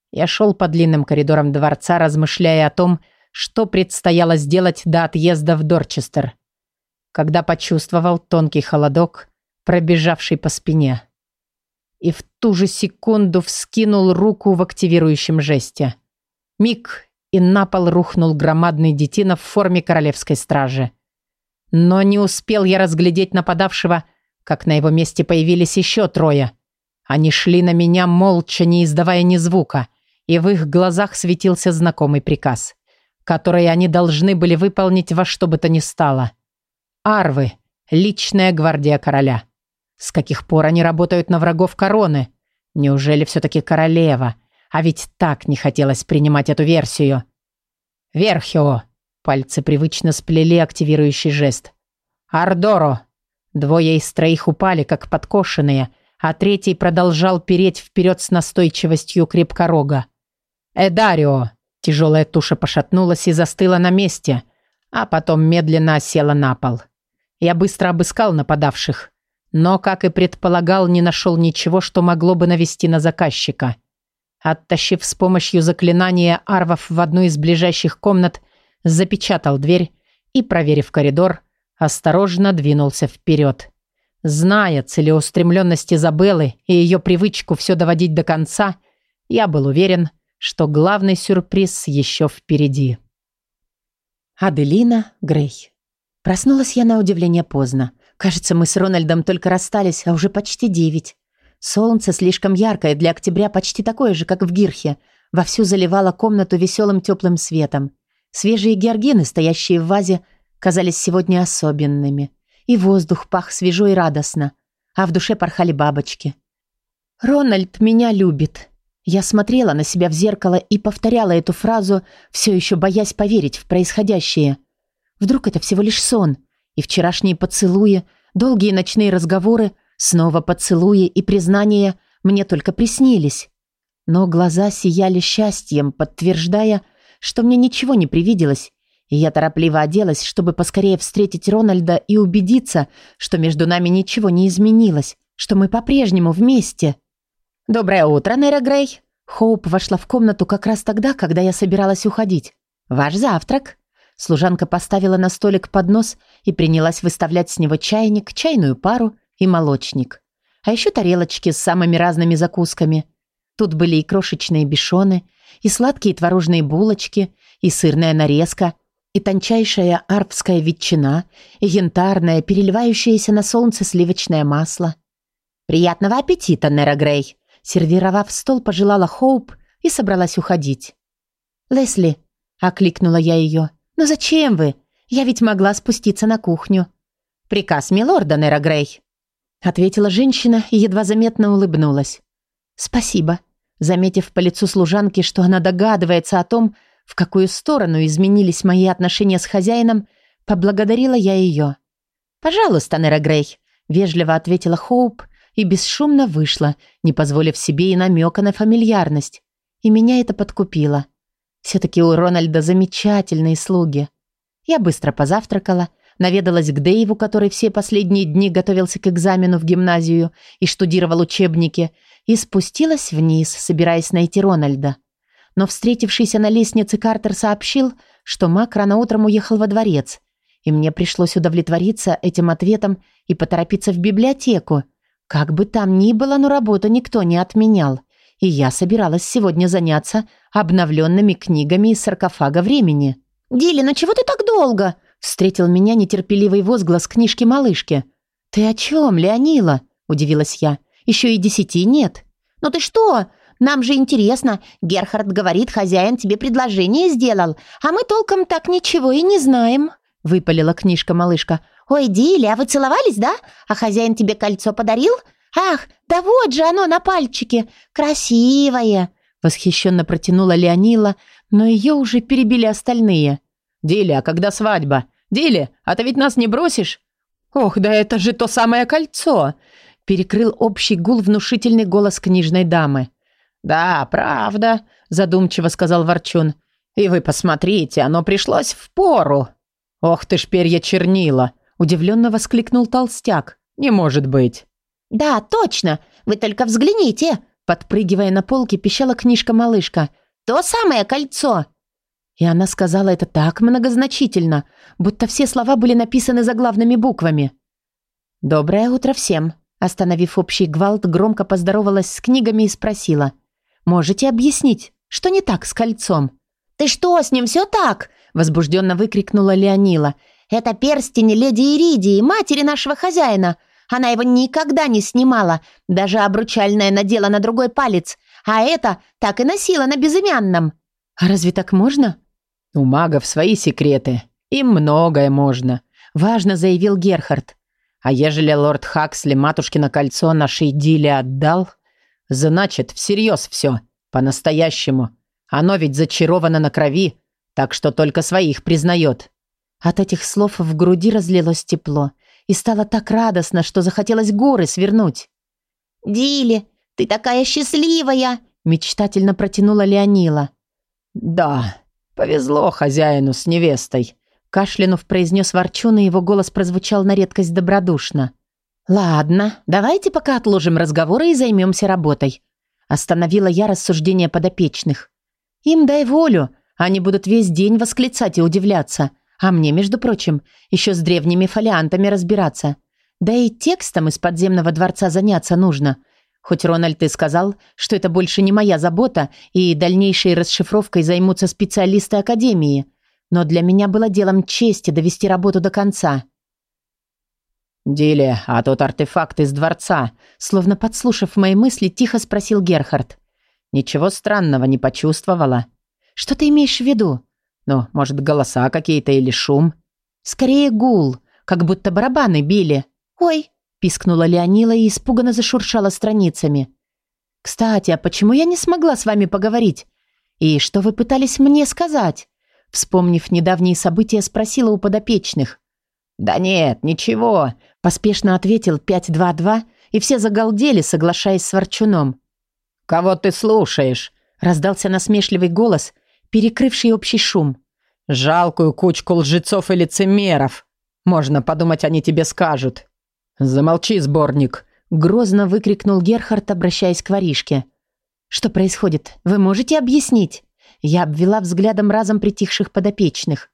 Я шел по длинным коридорам дворца, размышляя о том, что предстояло сделать до отъезда в Дорчестер. Когда почувствовал тонкий холодок, пробежавший по спине и в ту же секунду вскинул руку в активирующем жесте. Миг, и на пол рухнул громадный детина в форме королевской стражи. Но не успел я разглядеть нападавшего, как на его месте появились еще трое. Они шли на меня молча, не издавая ни звука, и в их глазах светился знакомый приказ, который они должны были выполнить во что бы то ни стало. Арвы, личная гвардия короля. С каких пор они работают на врагов короны? Неужели все-таки королева? А ведь так не хотелось принимать эту версию. Верхио. Пальцы привычно сплели активирующий жест. Ардоро. Двое из троих упали, как подкошенные, а третий продолжал переть вперед с настойчивостью крепкорога. Эдарио. Тяжелая туша пошатнулась и застыла на месте, а потом медленно осела на пол. Я быстро обыскал нападавших. Но, как и предполагал, не нашел ничего, что могло бы навести на заказчика. Оттащив с помощью заклинания арвов в одну из ближайших комнат, запечатал дверь и, проверив коридор, осторожно двинулся вперед. Зная целеустремленность Изабеллы и ее привычку все доводить до конца, я был уверен, что главный сюрприз еще впереди. Аделина Грей. Проснулась я на удивление поздно. Кажется, мы с Рональдом только расстались, а уже почти девять. Солнце слишком яркое, для октября почти такое же, как в Гирхе. Вовсю заливало комнату веселым теплым светом. Свежие георгины, стоящие в вазе, казались сегодня особенными. И воздух пах свежо и радостно. А в душе порхали бабочки. «Рональд меня любит». Я смотрела на себя в зеркало и повторяла эту фразу, все еще боясь поверить в происходящее. Вдруг это всего лишь сон – и вчерашние поцелуи, долгие ночные разговоры, снова поцелуи и признания мне только приснились. Но глаза сияли счастьем, подтверждая, что мне ничего не привиделось, и я торопливо оделась, чтобы поскорее встретить Рональда и убедиться, что между нами ничего не изменилось, что мы по-прежнему вместе. «Доброе утро, Нера Грей!» Хоуп вошла в комнату как раз тогда, когда я собиралась уходить. «Ваш завтрак!» Служанка поставила на столик поднос и принялась выставлять с него чайник, чайную пару и молочник. А еще тарелочки с самыми разными закусками. Тут были и крошечные бешоны, и сладкие творожные булочки, и сырная нарезка, и тончайшая арпская ветчина, и янтарное, переливающееся на солнце сливочное масло. «Приятного аппетита, Нера Грей!» Сервировав стол, пожелала Хоуп и собралась уходить. «Лесли!» — окликнула я ее. «Но зачем вы? Я ведь могла спуститься на кухню». «Приказ милорда, Нера Грей», — ответила женщина и едва заметно улыбнулась. «Спасибо», заметив по лицу служанки, что она догадывается о том, в какую сторону изменились мои отношения с хозяином, поблагодарила я ее. «Пожалуйста, Нера Грей», — вежливо ответила Хоуп и бесшумно вышла, не позволив себе и намека на фамильярность. И меня это подкупило. Все-таки у Рональда замечательные слуги. Я быстро позавтракала, наведалась к Дэйву, который все последние дни готовился к экзамену в гимназию и штудировал учебники, и спустилась вниз, собираясь найти Рональда. Но встретившийся на лестнице Картер сообщил, что Мак рано утром уехал во дворец, и мне пришлось удовлетвориться этим ответом и поторопиться в библиотеку. Как бы там ни было, но работу никто не отменял, и я собиралась сегодня заняться обновленными книгами из саркофага времени. «Дили, ну чего ты так долго?» — встретил меня нетерпеливый возглас книжки малышки. «Ты о чем, Леонила?» — удивилась я. «Еще и десяти нет». «Ну ты что? Нам же интересно. Герхард говорит, хозяин тебе предложение сделал, а мы толком так ничего и не знаем», — выпалила книжка-малышка. «Ой, Дили, а вы целовались, да? А хозяин тебе кольцо подарил? Ах, да вот же оно на пальчике. Красивое!» Восхищенно протянула Леонила, но ее уже перебили остальные. «Дили, а когда свадьба? Дили, а ты ведь нас не бросишь?» «Ох, да это же то самое кольцо!» Перекрыл общий гул внушительный голос книжной дамы. «Да, правда», — задумчиво сказал Ворчун. «И вы посмотрите, оно пришлось в пору». «Ох ты ж перья чернила!» — удивленно воскликнул толстяк. «Не может быть!» «Да, точно! Вы только взгляните!» Подпрыгивая на полке, пищала книжка-малышка. «То самое кольцо!» И она сказала это так многозначительно, будто все слова были написаны заглавными буквами. «Доброе утро всем!» Остановив общий гвалт, громко поздоровалась с книгами и спросила. «Можете объяснить, что не так с кольцом?» «Ты что, с ним все так?» Возбужденно выкрикнула Леонила. «Это перстень леди Иридии, матери нашего хозяина. Она его никогда не снимала, даже обручальное надела на другой палец, а это так и носила на безымянном». «А разве так можно?» «У магов свои секреты. Им многое можно», — важно заявил Герхард. «А ежели лорд Хаксли матушкино кольцо нашей Диле отдал, значит, всерьез все, по-настоящему. Оно ведь зачаровано на крови, так что только своих признает». От этих слов в груди разлилось тепло, и стало так радостно, что захотелось горы свернуть. «Дили, ты такая счастливая!» мечтательно протянула Леонила. «Да, повезло хозяину с невестой», кашлянув произнес Ворчун, и его голос прозвучал на редкость добродушно. «Ладно, давайте пока отложим разговоры и займемся работой», остановила я рассуждение подопечных. «Им дай волю, они будут весь день восклицать и удивляться, а мне, между прочим, еще с древними фолиантами разбираться. Да и текстом из подземного дворца заняться нужно. Хоть Рональд и сказал, что это больше не моя забота, и дальнейшей расшифровкой займутся специалисты Академии. Но для меня было делом чести довести работу до конца. «Диле, а тот артефакт из дворца», словно подслушав мои мысли, тихо спросил Герхард. «Ничего странного не почувствовала?» «Что ты имеешь в виду?» Ну, может, голоса какие-то или шум? Скорее гул, как будто барабаны били. «Ой!» – пискнула Леонила и испуганно зашуршала страницами. «Кстати, а почему я не смогла с вами поговорить? И что вы пытались мне сказать?» Вспомнив недавние события, спросила у подопечных. «Да нет, ничего», – поспешно ответил 522, и все загалдели, соглашаясь с Ворчуном. «Кого ты слушаешь?» – раздался насмешливый голос – перекрывший общий шум. «Жалкую кучку лжецов и лицемеров. Можно подумать, они тебе скажут». «Замолчи, сборник!» — грозно выкрикнул Герхард, обращаясь к воришке. «Что происходит? Вы можете объяснить?» Я обвела взглядом разом притихших подопечных.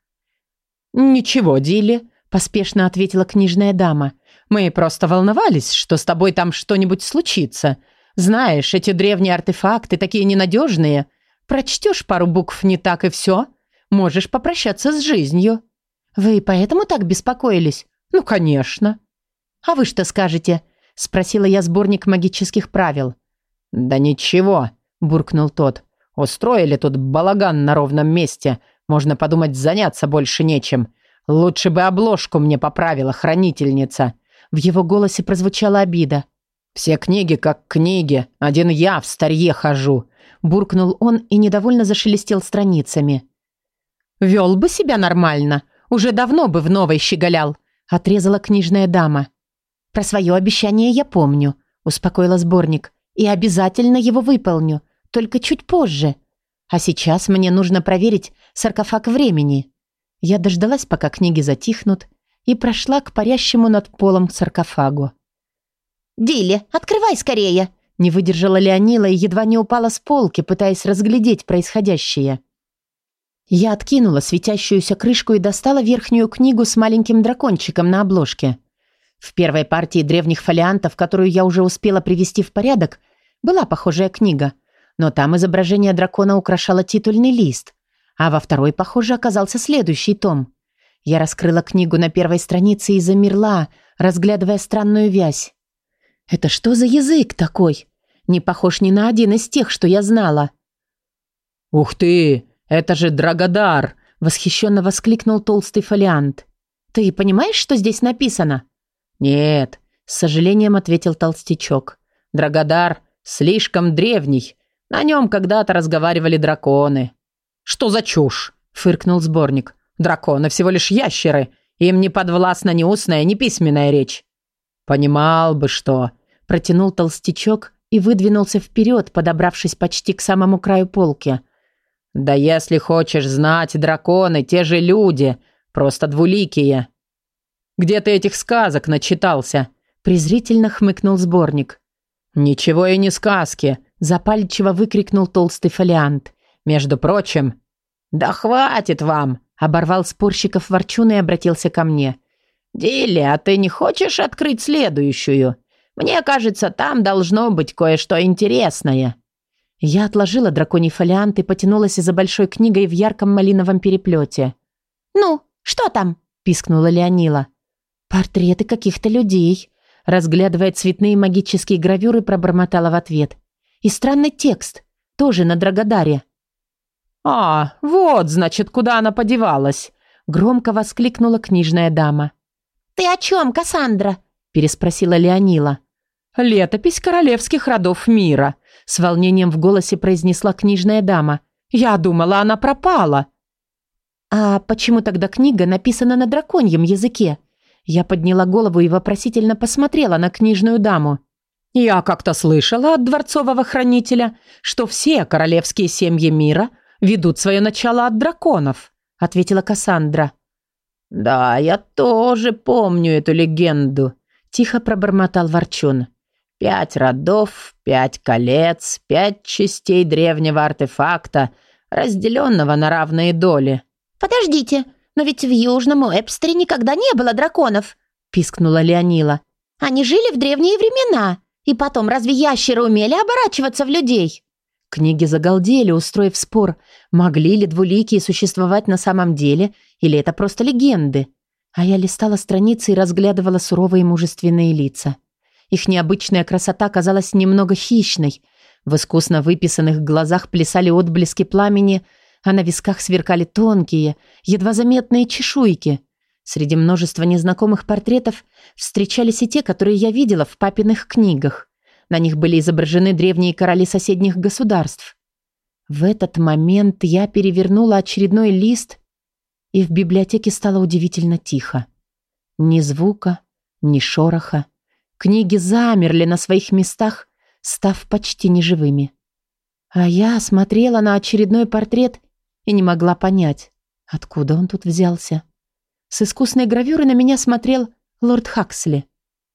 «Ничего, Дилли», — поспешно ответила книжная дама. «Мы просто волновались, что с тобой там что-нибудь случится. Знаешь, эти древние артефакты такие ненадежные. Прочтешь пару букв не так и все. Можешь попрощаться с жизнью. Вы поэтому так беспокоились? Ну, конечно. А вы что скажете? Спросила я сборник магических правил. Да ничего, буркнул тот. Устроили тут балаган на ровном месте. Можно подумать, заняться больше нечем. Лучше бы обложку мне поправила хранительница. В его голосе прозвучала обида. Все книги как книги. Один я в старье хожу. Буркнул он и недовольно зашелестел страницами. «Вел бы себя нормально. Уже давно бы в новой щеголял», — отрезала книжная дама. «Про свое обещание я помню», — успокоила сборник. «И обязательно его выполню, только чуть позже. А сейчас мне нужно проверить саркофаг времени». Я дождалась, пока книги затихнут, и прошла к парящему над полом саркофагу. «Дилли, открывай скорее!» Не выдержала Леонила и едва не упала с полки, пытаясь разглядеть происходящее. Я откинула светящуюся крышку и достала верхнюю книгу с маленьким дракончиком на обложке. В первой партии древних фолиантов, которую я уже успела привести в порядок, была похожая книга, но там изображение дракона украшало титульный лист, а во второй, похоже, оказался следующий том. Я раскрыла книгу на первой странице и замерла, разглядывая странную вязь. «Это что за язык такой? Не похож ни на один из тех, что я знала». «Ух ты! Это же Драгодар!» — восхищенно воскликнул толстый фолиант. «Ты понимаешь, что здесь написано?» «Нет», — с сожалением ответил толстячок. «Драгодар слишком древний. На нем когда-то разговаривали драконы». «Что за чушь?» — фыркнул сборник. «Драконы всего лишь ящеры. Им не подвластна ни устная, ни письменная речь». «Понимал бы, что...» — протянул толстячок и выдвинулся вперед, подобравшись почти к самому краю полки. «Да если хочешь знать, драконы, те же люди, просто двуликие». «Где ты этих сказок начитался?» — презрительно хмыкнул сборник. «Ничего и не сказки», — запальчиво выкрикнул толстый фолиант. «Между прочим...» «Да хватит вам!» — оборвал спорщиков ворчун и обратился ко мне. «Дилли, а ты не хочешь открыть следующую? Мне кажется, там должно быть кое-что интересное». Я отложила драконий фолиант и потянулась за большой книгой в ярком малиновом переплете. «Ну, что там?» – пискнула Леонила. «Портреты каких-то людей», – разглядывая цветные магические гравюры, пробормотала в ответ. «И странный текст, тоже на Драгодаре». «А, вот, значит, куда она подевалась!» – громко воскликнула книжная дама. «Ты о чем, Кассандра?» – переспросила Леонила. «Летопись королевских родов мира», – с волнением в голосе произнесла книжная дама. «Я думала, она пропала». «А почему тогда книга написана на драконьем языке?» Я подняла голову и вопросительно посмотрела на книжную даму. «Я как-то слышала от дворцового хранителя, что все королевские семьи мира ведут свое начало от драконов», – ответила Кассандра. «Да, я тоже помню эту легенду», – тихо пробормотал Ворчун. «Пять родов, пять колец, пять частей древнего артефакта, разделенного на равные доли». «Подождите, но ведь в Южном Эпстере никогда не было драконов», – пискнула Леонила. «Они жили в древние времена, и потом разве ящеры умели оборачиваться в людей?» Книги загалдели, устроив спор, могли ли двуликие существовать на самом деле, или это просто легенды. А я листала страницы и разглядывала суровые мужественные лица. Их необычная красота казалась немного хищной. В искусно выписанных глазах плясали отблески пламени, а на висках сверкали тонкие, едва заметные чешуйки. Среди множества незнакомых портретов встречались и те, которые я видела в папиных книгах. На них были изображены древние короли соседних государств. В этот момент я перевернула очередной лист, и в библиотеке стало удивительно тихо. Ни звука, ни шороха. Книги замерли на своих местах, став почти неживыми. А я смотрела на очередной портрет и не могла понять, откуда он тут взялся. С искусной гравюры на меня смотрел лорд Хаксли.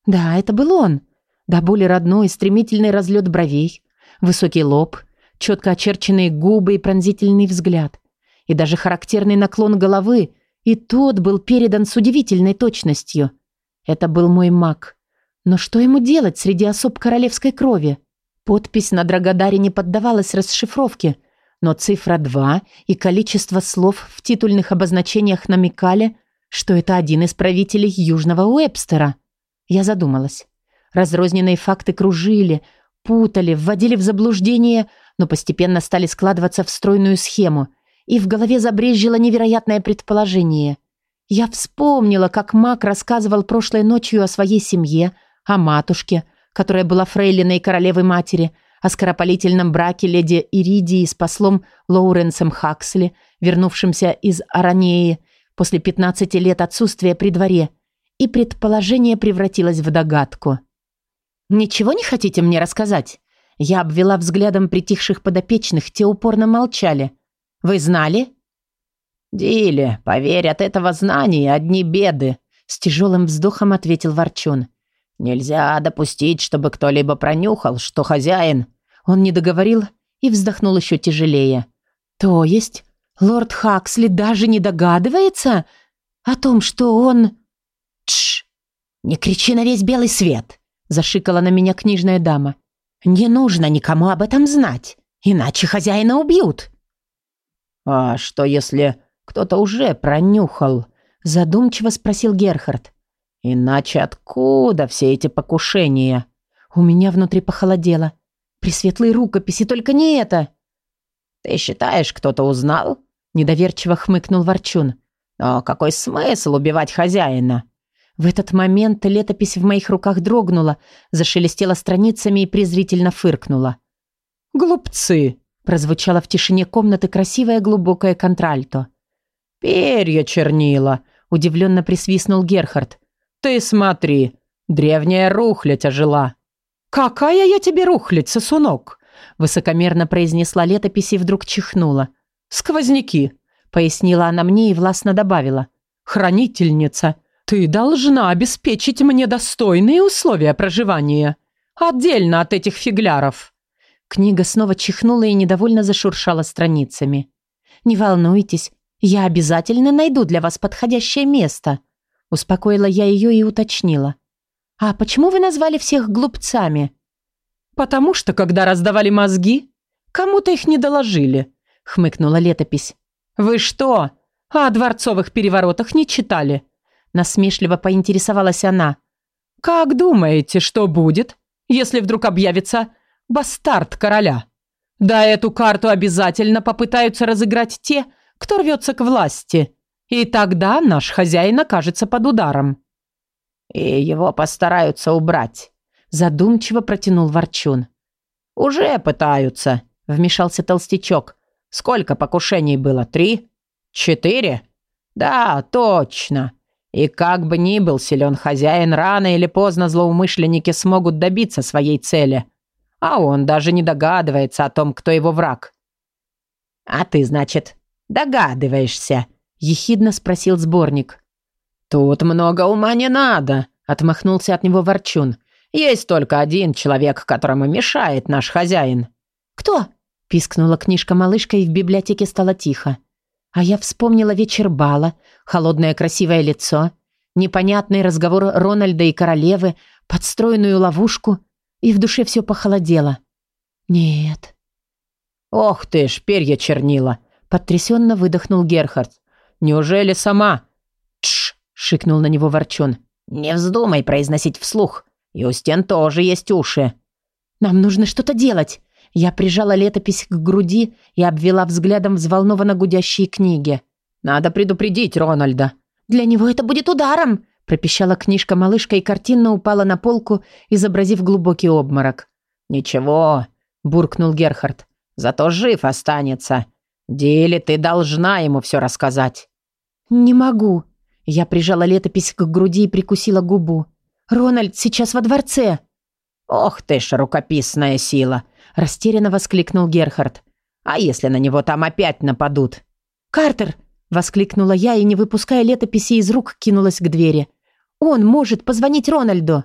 Да, это был он. До боли родной, стремительный разлет бровей, высокий лоб, четко очерченные губы и пронзительный взгляд. И даже характерный наклон головы, и тот был передан с удивительной точностью. Это был мой маг. Но что ему делать среди особ королевской крови? Подпись на Драгодаре не поддавалась расшифровке, но цифра 2 и количество слов в титульных обозначениях намекали, что это один из правителей Южного Уэбстера. Я задумалась. Разрозненные факты кружили, путали, вводили в заблуждение, но постепенно стали складываться в стройную схему, и в голове забрежило невероятное предположение. Я вспомнила, как Мак рассказывал прошлой ночью о своей семье, о матушке, которая была фрейлиной королевы матери, о скоропалительном браке леди Иридии с послом Лоуренсом Хаксли, вернувшимся из Аранеи после 15 лет отсутствия при дворе, и предположение превратилось в догадку. «Ничего не хотите мне рассказать?» Я обвела взглядом притихших подопечных, те упорно молчали. «Вы знали?» «Диле, поверь, от этого знания одни беды», с тяжелым вздохом ответил Ворчун. Нельзя допустить, чтобы кто-либо пронюхал, что хозяин...» Он не договорил и вздохнул еще тяжелее. «То есть лорд Хаксли даже не догадывается о том, что он...» «Тш! Не кричи на весь белый свет!» Зашикала на меня книжная дама. «Не нужно никому об этом знать, иначе хозяина убьют». «А что, если кто-то уже пронюхал?» Задумчиво спросил Герхард. «Иначе откуда все эти покушения?» У меня внутри похолодело. Пресветлые рукописи, только не это. «Ты считаешь, кто-то узнал?» Недоверчиво хмыкнул Ворчун. «Но какой смысл убивать хозяина?» В этот момент летопись в моих руках дрогнула, зашелестела страницами и презрительно фыркнула. «Глупцы!» – прозвучало в тишине комнаты красивое глубокое контральто. «Перья чернила!» – удивленно присвистнул Герхард. «Ты смотри, древняя рухлядь ожила!» «Какая я тебе рухлядь, сосунок!» – высокомерно произнесла летопись и вдруг чихнула. «Сквозняки!» – пояснила она мне и властно добавила. «Хранительница!» «Ты должна обеспечить мне достойные условия проживания. Отдельно от этих фигляров». Книга снова чихнула и недовольно зашуршала страницами. «Не волнуйтесь, я обязательно найду для вас подходящее место», успокоила я ее и уточнила. «А почему вы назвали всех глупцами?» «Потому что, когда раздавали мозги, кому-то их не доложили», хмыкнула летопись. «Вы что, о дворцовых переворотах не читали?» Насмешливо поинтересовалась она. «Как думаете, что будет, если вдруг объявится бастард короля? Да эту карту обязательно попытаются разыграть те, кто рвется к власти. И тогда наш хозяин окажется под ударом». «И его постараются убрать», – задумчиво протянул Ворчун. «Уже пытаются», – вмешался толстячок. «Сколько покушений было? Три? Четыре?» «Да, точно. И как бы ни был силен хозяин, рано или поздно злоумышленники смогут добиться своей цели. А он даже не догадывается о том, кто его враг. «А ты, значит, догадываешься?» – ехидно спросил сборник. «Тут много ума не надо», – отмахнулся от него Ворчун. «Есть только один человек, которому мешает наш хозяин». «Кто?» – пискнула книжка-малышка, и в библиотеке стало тихо. А я вспомнила вечер бала, холодное красивое лицо, непонятный разговор Рональда и королевы, подстроенную ловушку, и в душе все похолодело. Нет. «Ох ты ж, перья чернила!» — потрясенно выдохнул Герхард. «Неужели сама?» «Тш!» — шикнул на него Ворчун. «Не вздумай произносить вслух. И у стен тоже есть уши». «Нам нужно что-то делать!» Я прижала летопись к груди и обвела взглядом взволнованно гудящие книги. «Надо предупредить Рональда». «Для него это будет ударом», – пропищала книжка-малышка и картинно упала на полку, изобразив глубокий обморок. «Ничего», – буркнул Герхард. «Зато жив останется. Дили, ты должна ему все рассказать». «Не могу». Я прижала летопись к груди и прикусила губу. «Рональд сейчас во дворце». «Ох ты ж, рукописная сила!» – растерянно воскликнул Герхард. «А если на него там опять нападут?» «Картер!» – воскликнула я и, не выпуская летописи из рук, кинулась к двери. «Он может позвонить Рональду!»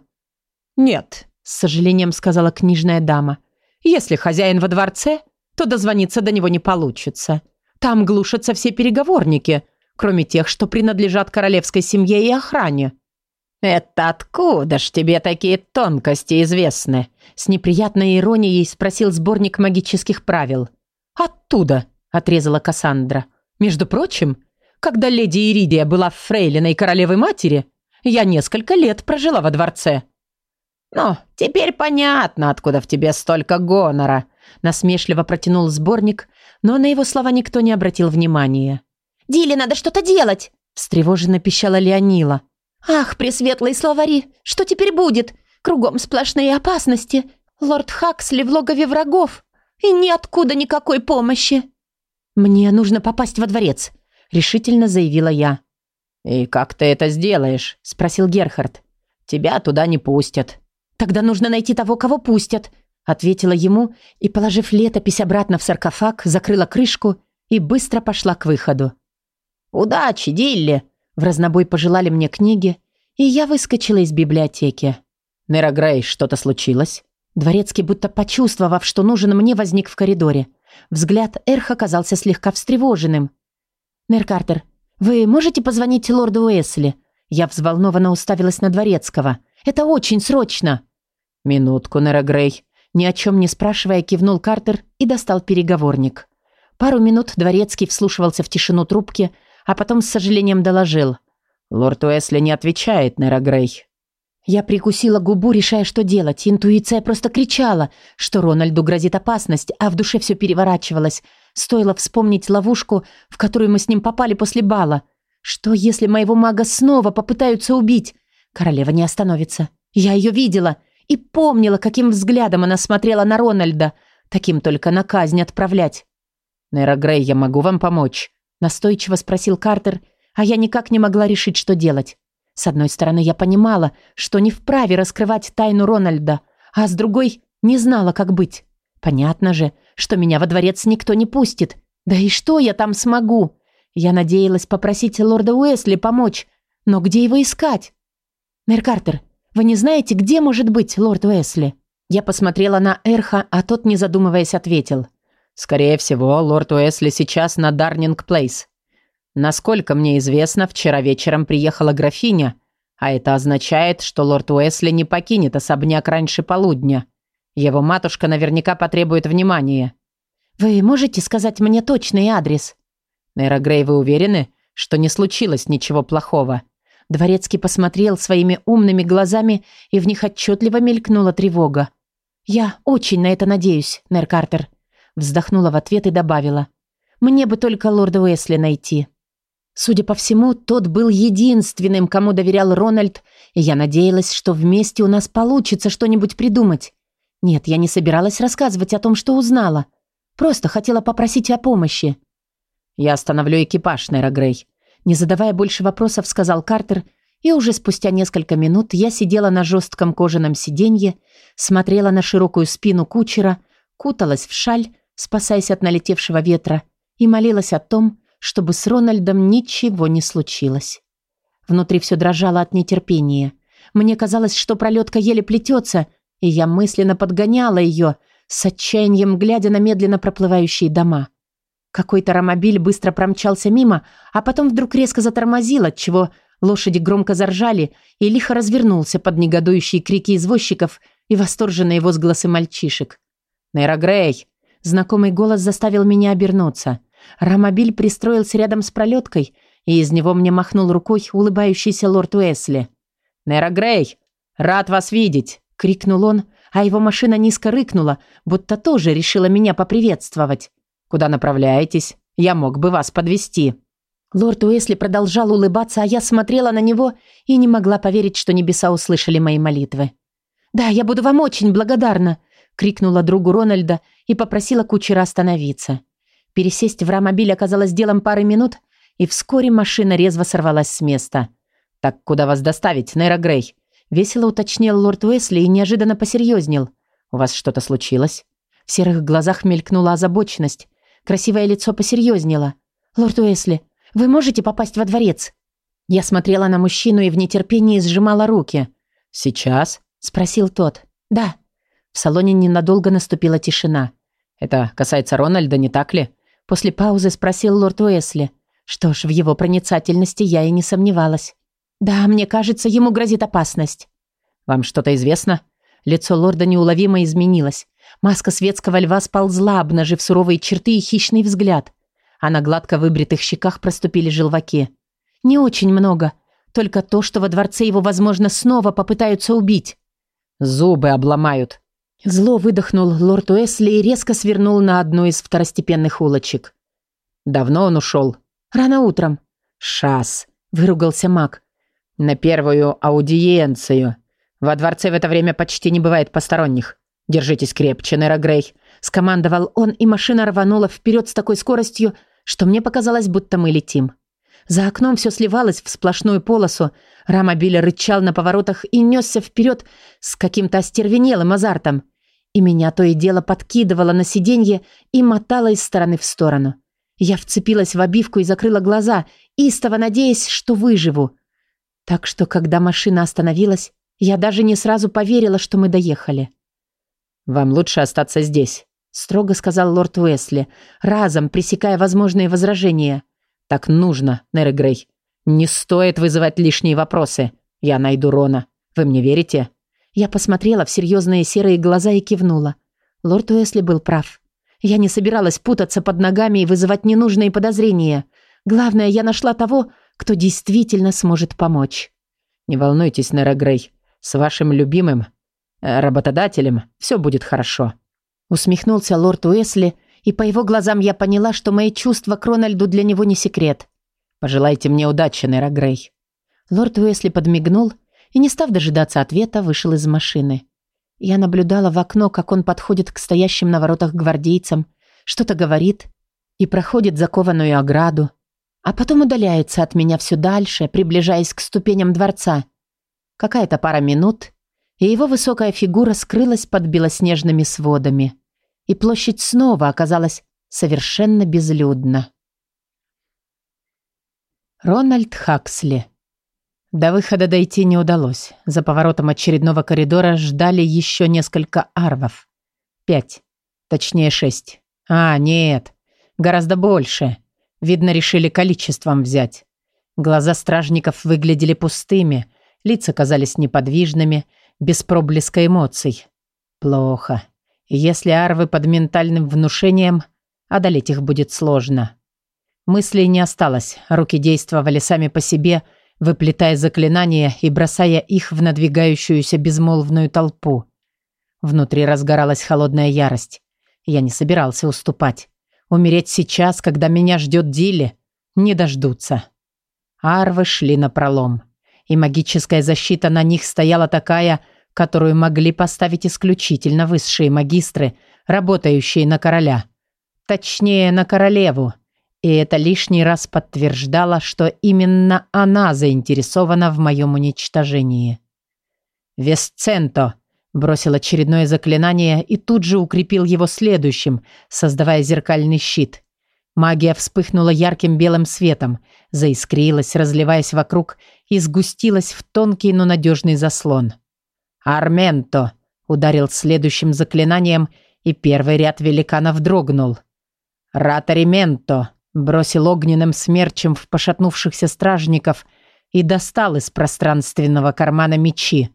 «Нет», – с сожалением сказала книжная дама. «Если хозяин во дворце, то дозвониться до него не получится. Там глушатся все переговорники, кроме тех, что принадлежат королевской семье и охране». «Это откуда ж тебе такие тонкости известны?» С неприятной иронией спросил сборник магических правил. «Оттуда», — отрезала Кассандра. «Между прочим, когда леди Иридия была фрейлиной королевы матери, я несколько лет прожила во дворце». «Ну, теперь понятно, откуда в тебе столько гонора», — насмешливо протянул сборник, но на его слова никто не обратил внимания. «Диле надо что-то делать!» — встревоженно пищала Леонила. «Ах, пресветлые словари, что теперь будет? Кругом сплошные опасности. Лорд Хаксли в логове врагов. И ниоткуда никакой помощи». «Мне нужно попасть во дворец», — решительно заявила я. «И как ты это сделаешь?» — спросил Герхард. «Тебя туда не пустят». «Тогда нужно найти того, кого пустят», — ответила ему и, положив летопись обратно в саркофаг, закрыла крышку и быстро пошла к выходу. «Удачи, Дилли!» В разнобой пожелали мне книги, и я выскочила из библиотеки. Нейра Грей, что-то случилось?» Дворецкий, будто почувствовав, что нужен мне, возник в коридоре. Взгляд Эрха казался слегка встревоженным. «Нер Картер, вы можете позвонить лорду Уэсли?» Я взволнованно уставилась на Дворецкого. «Это очень срочно!» «Минутку, Нера Грей». Ни о чем не спрашивая, кивнул Картер и достал переговорник. Пару минут Дворецкий вслушивался в тишину трубки, а потом с сожалением доложил. «Лорд Уэсли не отвечает, Нера Грей». Я прикусила губу, решая, что делать. Интуиция просто кричала, что Рональду грозит опасность, а в душе все переворачивалось. Стоило вспомнить ловушку, в которую мы с ним попали после бала. Что, если моего мага снова попытаются убить? Королева не остановится. Я ее видела и помнила, каким взглядом она смотрела на Рональда. Таким только на казнь отправлять. «Нейра Грей, я могу вам помочь?» Настойчиво спросил Картер, а я никак не могла решить, что делать. С одной стороны, я понимала, что не вправе раскрывать тайну Рональда, а с другой не знала, как быть. Понятно же, что меня во дворец никто не пустит. Да и что я там смогу? Я надеялась попросить лорда Уэсли помочь, но где его искать? Мэр Картер, вы не знаете, где может быть лорд Уэсли? Я посмотрела на Эрха, а тот, не задумываясь, ответил. «Скорее всего, лорд Уэсли сейчас на Дарнинг Плейс. Насколько мне известно, вчера вечером приехала графиня, а это означает, что лорд Уэсли не покинет особняк раньше полудня. Его матушка наверняка потребует внимания. Вы можете сказать мне точный адрес? Нейра Грей, вы уверены, что не случилось ничего плохого? Дворецкий посмотрел своими умными глазами, и в них отчетливо мелькнула тревога. «Я очень на это надеюсь, Нер Картер», вздохнула в ответ и добавила. «Мне бы только лорда Уэсли найти». Судя по всему, тот был единственным, кому доверял Рональд, и я надеялась, что вместе у нас получится что-нибудь придумать. Нет, я не собиралась рассказывать о том, что узнала. Просто хотела попросить о помощи. «Я остановлю экипаж, Нейра Грей», не задавая больше вопросов, сказал Картер, и уже спустя несколько минут я сидела на жестком кожаном сиденье, смотрела на широкую спину кучера, куталась в шаль, спасаясь от налетевшего ветра, и молилась о том, чтобы с Рональдом ничего не случилось. Внутри все дрожало от нетерпения. Мне казалось, что пролетка еле плетется, и я мысленно подгоняла ее, с отчаянием глядя на медленно проплывающие дома. Какой-то ромобиль быстро промчался мимо, а потом вдруг резко затормозил, отчего лошади громко заржали и лихо развернулся под негодующие крики извозчиков и восторженные возгласы мальчишек. «Нейра Грей!» Знакомый голос заставил меня обернуться – Ромобиль пристроился рядом с пролеткой, и из него мне махнул рукой улыбающийся лорд Уэсли. «Нера Грей, рад вас видеть!» — крикнул он, а его машина низко рыкнула, будто тоже решила меня поприветствовать. «Куда направляетесь? Я мог бы вас подвести. Лорд Уэсли продолжал улыбаться, а я смотрела на него и не могла поверить, что небеса услышали мои молитвы. «Да, я буду вам очень благодарна!» — крикнула другу Рональда и попросила кучера остановиться. Пересесть в рамобиль оказалось делом пары минут, и вскоре машина резво сорвалась с места. «Так куда вас доставить, Нейра Грей?» Весело уточнил лорд Уэсли и неожиданно посерьезнел. «У вас что-то случилось?» В серых глазах мелькнула озабоченность. Красивое лицо посерьезнело. «Лорд Уэсли, вы можете попасть во дворец?» Я смотрела на мужчину и в нетерпении сжимала руки. «Сейчас?» – спросил тот. «Да». В салоне ненадолго наступила тишина. «Это касается Рональда, не так ли?» После паузы спросил лорд Уэсли. Что ж, в его проницательности я и не сомневалась. «Да, мне кажется, ему грозит опасность». «Вам что-то известно?» Лицо лорда неуловимо изменилось. Маска светского льва сползла, обнажив суровые черты и хищный взгляд. А на гладко выбритых щеках проступили желваки. «Не очень много. Только то, что во дворце его, возможно, снова попытаются убить». «Зубы обломают», Зло выдохнул лорд Уэсли и резко свернул на одну из второстепенных улочек. «Давно он ушел?» «Рано утром». «Шас», — выругался маг. «На первую аудиенцию. Во дворце в это время почти не бывает посторонних. Держитесь крепче, Нера Грей», — скомандовал он, и машина рванула вперед с такой скоростью, что мне показалось, будто мы летим. За окном все сливалось в сплошную полосу, рамобиль рычал на поворотах и несся вперед с каким-то остервенелым азартом и меня то и дело подкидывало на сиденье и мотало из стороны в сторону. Я вцепилась в обивку и закрыла глаза, истово надеясь, что выживу. Так что, когда машина остановилась, Я даже не сразу поверила, что мы доехали. «Вам лучше остаться здесь», — строго сказал лорд Уэсли, разом пресекая возможные возражения. «Так нужно, Нерри Грей. Не стоит вызывать лишние вопросы. Я найду Рона. Вы мне верите?» Я посмотрела в серьезные серые глаза и кивнула. Лорд Уэсли был прав. Я не собиралась путаться под ногами и вызывать ненужные подозрения. Главное, я нашла того, кто действительно сможет помочь. «Не волнуйтесь, Нера Грей. С вашим любимым э, работодателем все будет хорошо». Усмехнулся лорд Уэсли, и по его глазам я поняла, что мои чувства к Рональду для него не секрет. «Пожелайте мне удачи, Нера Грей». Лорд Уэсли подмигнул и, не став дожидаться ответа, вышел из машины. Я наблюдала в окно, как он подходит к стоящим на воротах гвардейцам, что-то говорит и проходит закованную ограду, а потом удаляется от меня все дальше, приближаясь к ступеням дворца. Какая-то пара минут, и его высокая фигура скрылась под белоснежными сводами, и площадь снова оказалась совершенно безлюдна. Рональд Хаксли до выхода дойти не удалось. За поворотом очередного коридора ждали еще несколько арвов. Пять. Точнее, шесть. А, нет. Гораздо больше. Видно, решили количеством взять. Глаза стражников выглядели пустыми, лица казались неподвижными, без проблеска эмоций. Плохо. Если арвы под ментальным внушением, одолеть их будет сложно. Мыслей не осталось, руки действовали сами по себе – выплетая заклинания и бросая их в надвигающуюся безмолвную толпу. Внутри разгоралась холодная ярость. Я не собирался уступать. Умереть сейчас, когда меня ждет Дилли, не дождутся. Арвы шли на пролом, и магическая защита на них стояла такая, которую могли поставить исключительно высшие магистры, работающие на короля. Точнее, на королеву. И это лишний раз подтверждало, что именно она заинтересована в моем уничтожении. «Весценто!» бросил очередное заклинание и тут же укрепил его следующим, создавая зеркальный щит. Магия вспыхнула ярким белым светом, заискрилась, разливаясь вокруг и сгустилась в тонкий, но надежный заслон. «Арменто!» ударил следующим заклинанием, и первый ряд великанов дрогнул. «Ратарименто!» Бросил огненным смерчем в пошатнувшихся стражников и достал из пространственного кармана мечи.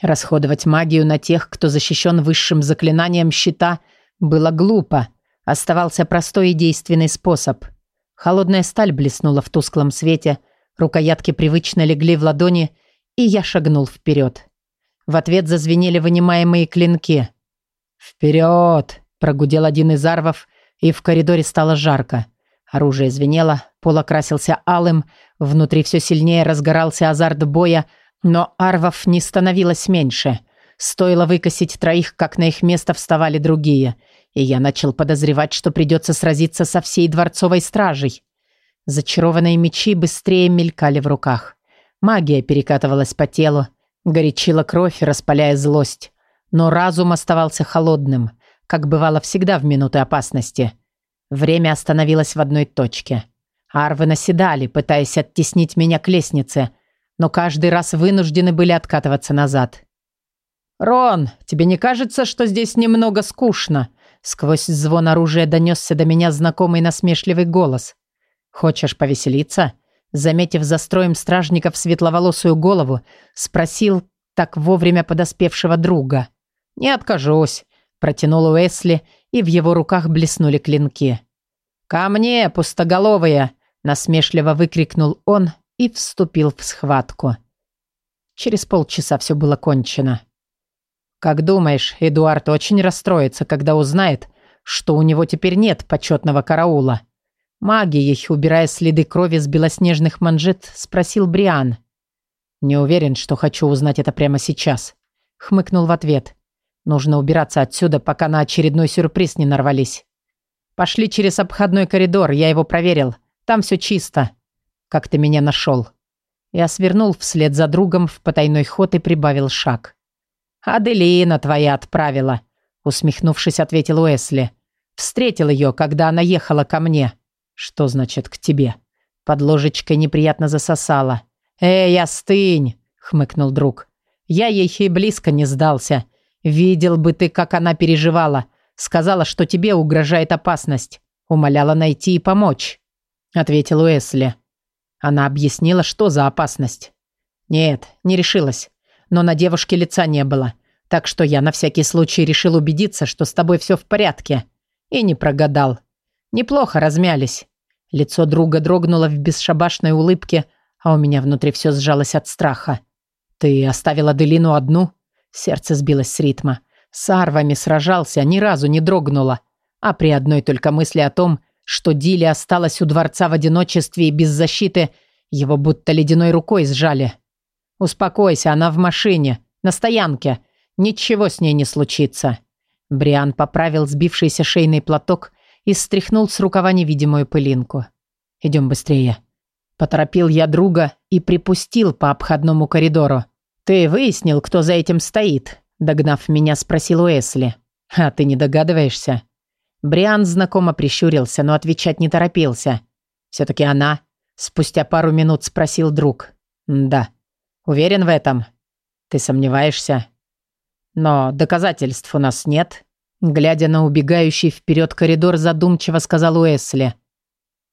Расходовать магию на тех, кто защищен высшим заклинанием щита, было глупо. Оставался простой и действенный способ. Холодная сталь блеснула в тусклом свете, рукоятки привычно легли в ладони, и я шагнул вперед. В ответ зазвенели вынимаемые клинки. «Вперед!» – прогудел один из арвов, и в коридоре стало жарко. Оружие звенело, пол окрасился алым, внутри все сильнее разгорался азарт боя, но арвов не становилось меньше. Стоило выкосить троих, как на их место вставали другие, и я начал подозревать, что придется сразиться со всей дворцовой стражей. Зачарованные мечи быстрее мелькали в руках. Магия перекатывалась по телу, горячила кровь, распаляя злость. Но разум оставался холодным, как бывало всегда в минуты опасности – Время остановилось в одной точке. Арвы наседали, пытаясь оттеснить меня к лестнице, но каждый раз вынуждены были откатываться назад. «Рон, тебе не кажется, что здесь немного скучно?» Сквозь звон оружия донесся до меня знакомый насмешливый голос. «Хочешь повеселиться?» Заметив за строем стражников светловолосую голову, спросил так вовремя подоспевшего друга. «Не откажусь», – протянул Уэсли, и в его руках блеснули клинки. «Ко мне, пустоголовые!» – насмешливо выкрикнул он и вступил в схватку. Через полчаса все было кончено. «Как думаешь, Эдуард очень расстроится, когда узнает, что у него теперь нет почетного караула?» Магией, убирая следы крови с белоснежных манжет, спросил Бриан. «Не уверен, что хочу узнать это прямо сейчас», — хмыкнул в ответ. «Нужно убираться отсюда, пока на очередной сюрприз не нарвались». Пошли через обходной коридор, я его проверил. Там все чисто. Как ты меня нашел?» Я свернул вслед за другом в потайной ход и прибавил шаг. «Аделина твоя отправила», — усмехнувшись, ответил Уэсли. «Встретил ее, когда она ехала ко мне». «Что значит «к тебе»?» Под ложечкой неприятно засосала. «Эй, остынь!» — хмыкнул друг. Я ей и близко не сдался. Видел бы ты, как она переживала. Сказала, что тебе угрожает опасность. Умоляла найти и помочь», — ответил Уэсли. Она объяснила, что за опасность. «Нет, не решилась. Но на девушке лица не было. Так что я на всякий случай решил убедиться, что с тобой все в порядке. И не прогадал. Неплохо размялись. Лицо друга дрогнуло в бесшабашной улыбке, а у меня внутри все сжалось от страха. «Ты оставила Делину одну?» Сердце сбилось с ритма. С арвами сражался, ни разу не дрогнуло. А при одной только мысли о том, что Дили осталась у дворца в одиночестве и без защиты, его будто ледяной рукой сжали. «Успокойся, она в машине, на стоянке. Ничего с ней не случится». Бриан поправил сбившийся шейный платок и стряхнул с рукава невидимую пылинку. «Идем быстрее». Поторопил я друга и припустил по обходному коридору. «Ты выяснил, кто за этим стоит?» Догнав меня, спросил Уэсли. «А ты не догадываешься?» Бриан знакомо прищурился, но отвечать не торопился. «Все-таки она?» Спустя пару минут спросил друг. «Да». «Уверен в этом?» «Ты сомневаешься?» «Но доказательств у нас нет», Глядя на убегающий вперед коридор, задумчиво сказал Уэсли.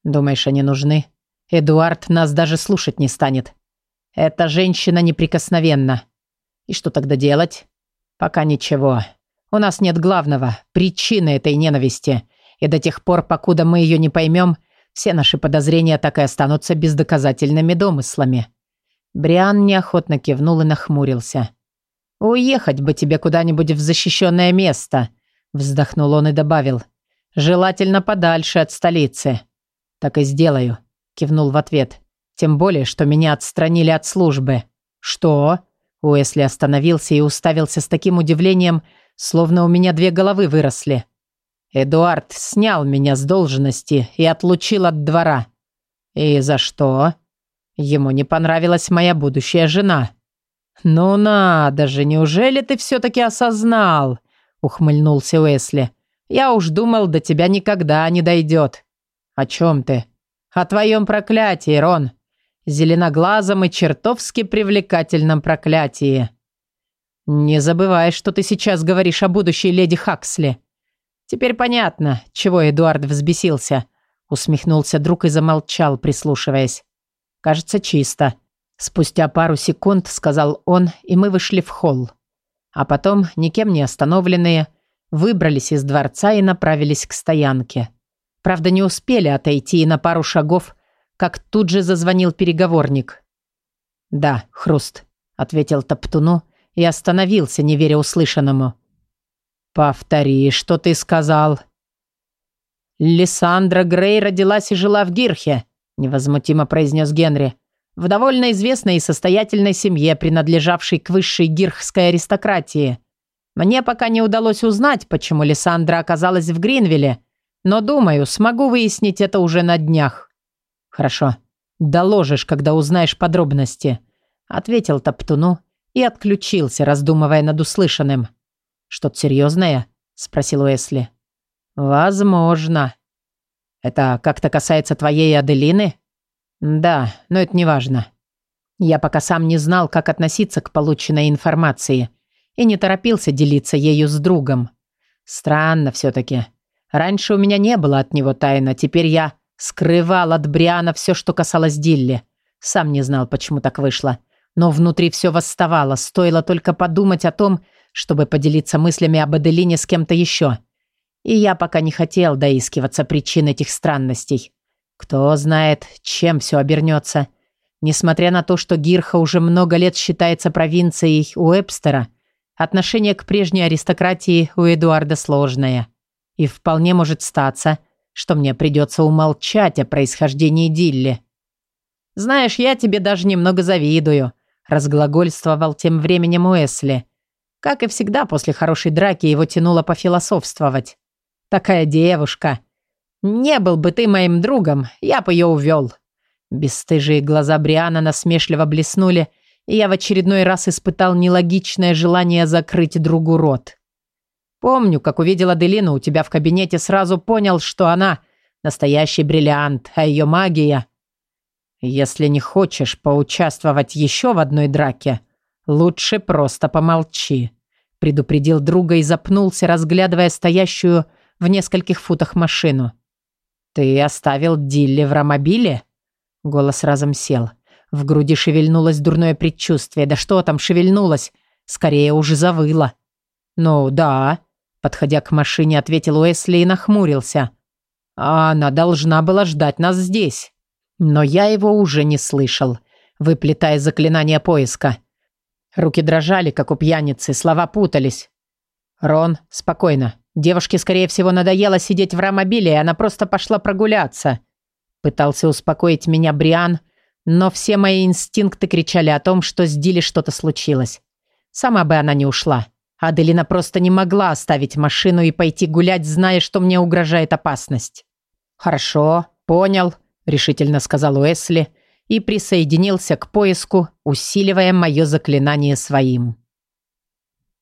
«Думаешь, они нужны? Эдуард нас даже слушать не станет. Эта женщина неприкосновенна. И что тогда делать? Пока ничего. У нас нет главного, причины этой ненависти. И до тех пор, покуда мы ее не поймем, все наши подозрения так и останутся бездоказательными домыслами». Бриан неохотно кивнул и нахмурился. «Уехать бы тебе куда-нибудь в защищенное место», Вздохнул он и добавил. «Желательно подальше от столицы». «Так и сделаю», – кивнул в ответ. «Тем более, что меня отстранили от службы». «Что?» Уэсли остановился и уставился с таким удивлением, словно у меня две головы выросли. «Эдуард снял меня с должности и отлучил от двора». «И за что?» «Ему не понравилась моя будущая жена». «Ну надо же, неужели ты все-таки осознал?» ухмыльнулся Уэсли. «Я уж думал, до тебя никогда не дойдет». «О чем ты?» «О твоем проклятии, Рон. Зеленоглазом и чертовски привлекательном проклятии». «Не забывай, что ты сейчас говоришь о будущей леди Хаксли». «Теперь понятно, чего Эдуард взбесился», усмехнулся друг и замолчал, прислушиваясь. «Кажется, чисто». Спустя пару секунд сказал он, и мы вышли в холл. А потом, никем не остановленные, выбрались из дворца и направились к стоянке. Правда, не успели отойти и на пару шагов, как тут же зазвонил переговорник. «Да, Хруст», — ответил Топтуну и остановился, не веря услышанному. «Повтори, что ты сказал». «Лиссандра Грей родилась и жила в Гирхе», — невозмутимо произнес Генри в довольно известной и состоятельной семье, принадлежавшей к высшей гирхской аристократии. Мне пока не удалось узнать, почему Лиссандра оказалась в Гринвилле, но, думаю, смогу выяснить это уже на днях». «Хорошо. Доложишь, когда узнаешь подробности», — ответил Топтуну и отключился, раздумывая над услышанным. «Что-то серьезное?» — спросил Уэсли. «Возможно». «Это как-то касается твоей Аделины?» Да, но это не важно. Я пока сам не знал, как относиться к полученной информации и не торопился делиться ею с другом. Странно все-таки. Раньше у меня не было от него тайна, теперь я скрывал от Бриана все, что касалось Дилли. Сам не знал, почему так вышло. Но внутри все восставало, стоило только подумать о том, чтобы поделиться мыслями об Аделине с кем-то еще. И я пока не хотел доискиваться причин этих странностей. Кто знает, чем все обернется. Несмотря на то, что Гирха уже много лет считается провинцией Уэбстера, отношение к прежней аристократии у Эдуарда сложное. И вполне может статься, что мне придется умолчать о происхождении Дилли. «Знаешь, я тебе даже немного завидую», – разглагольствовал тем временем Уэсли. Как и всегда, после хорошей драки его тянуло пофилософствовать. «Такая девушка», – «Не был бы ты моим другом, я бы ее увел». Бесстыжие глаза Бриана насмешливо блеснули, и я в очередной раз испытал нелогичное желание закрыть другу рот. Помню, как увидела Делину у тебя в кабинете, сразу понял, что она настоящий бриллиант, а ее магия... Если не хочешь поучаствовать еще в одной драке, лучше просто помолчи», — предупредил друга и запнулся, разглядывая стоящую в нескольких футах машину. «Ты оставил Дилли в ромобиле?» Голос разом сел. В груди шевельнулось дурное предчувствие. Да что там шевельнулось? Скорее уже завыло. «Ну да», — подходя к машине, ответил Уэсли и нахмурился. «А она должна была ждать нас здесь». Но я его уже не слышал, выплетая заклинание поиска. Руки дрожали, как у пьяницы, слова путались. «Рон, спокойно. Девушке, скорее всего, надоело сидеть в рамобиле, и она просто пошла прогуляться». Пытался успокоить меня Бриан, но все мои инстинкты кричали о том, что с Дили что-то случилось. Сама бы она не ушла. Аделина просто не могла оставить машину и пойти гулять, зная, что мне угрожает опасность. «Хорошо, понял», — решительно сказал Уэсли и присоединился к поиску, усиливая мое заклинание своим.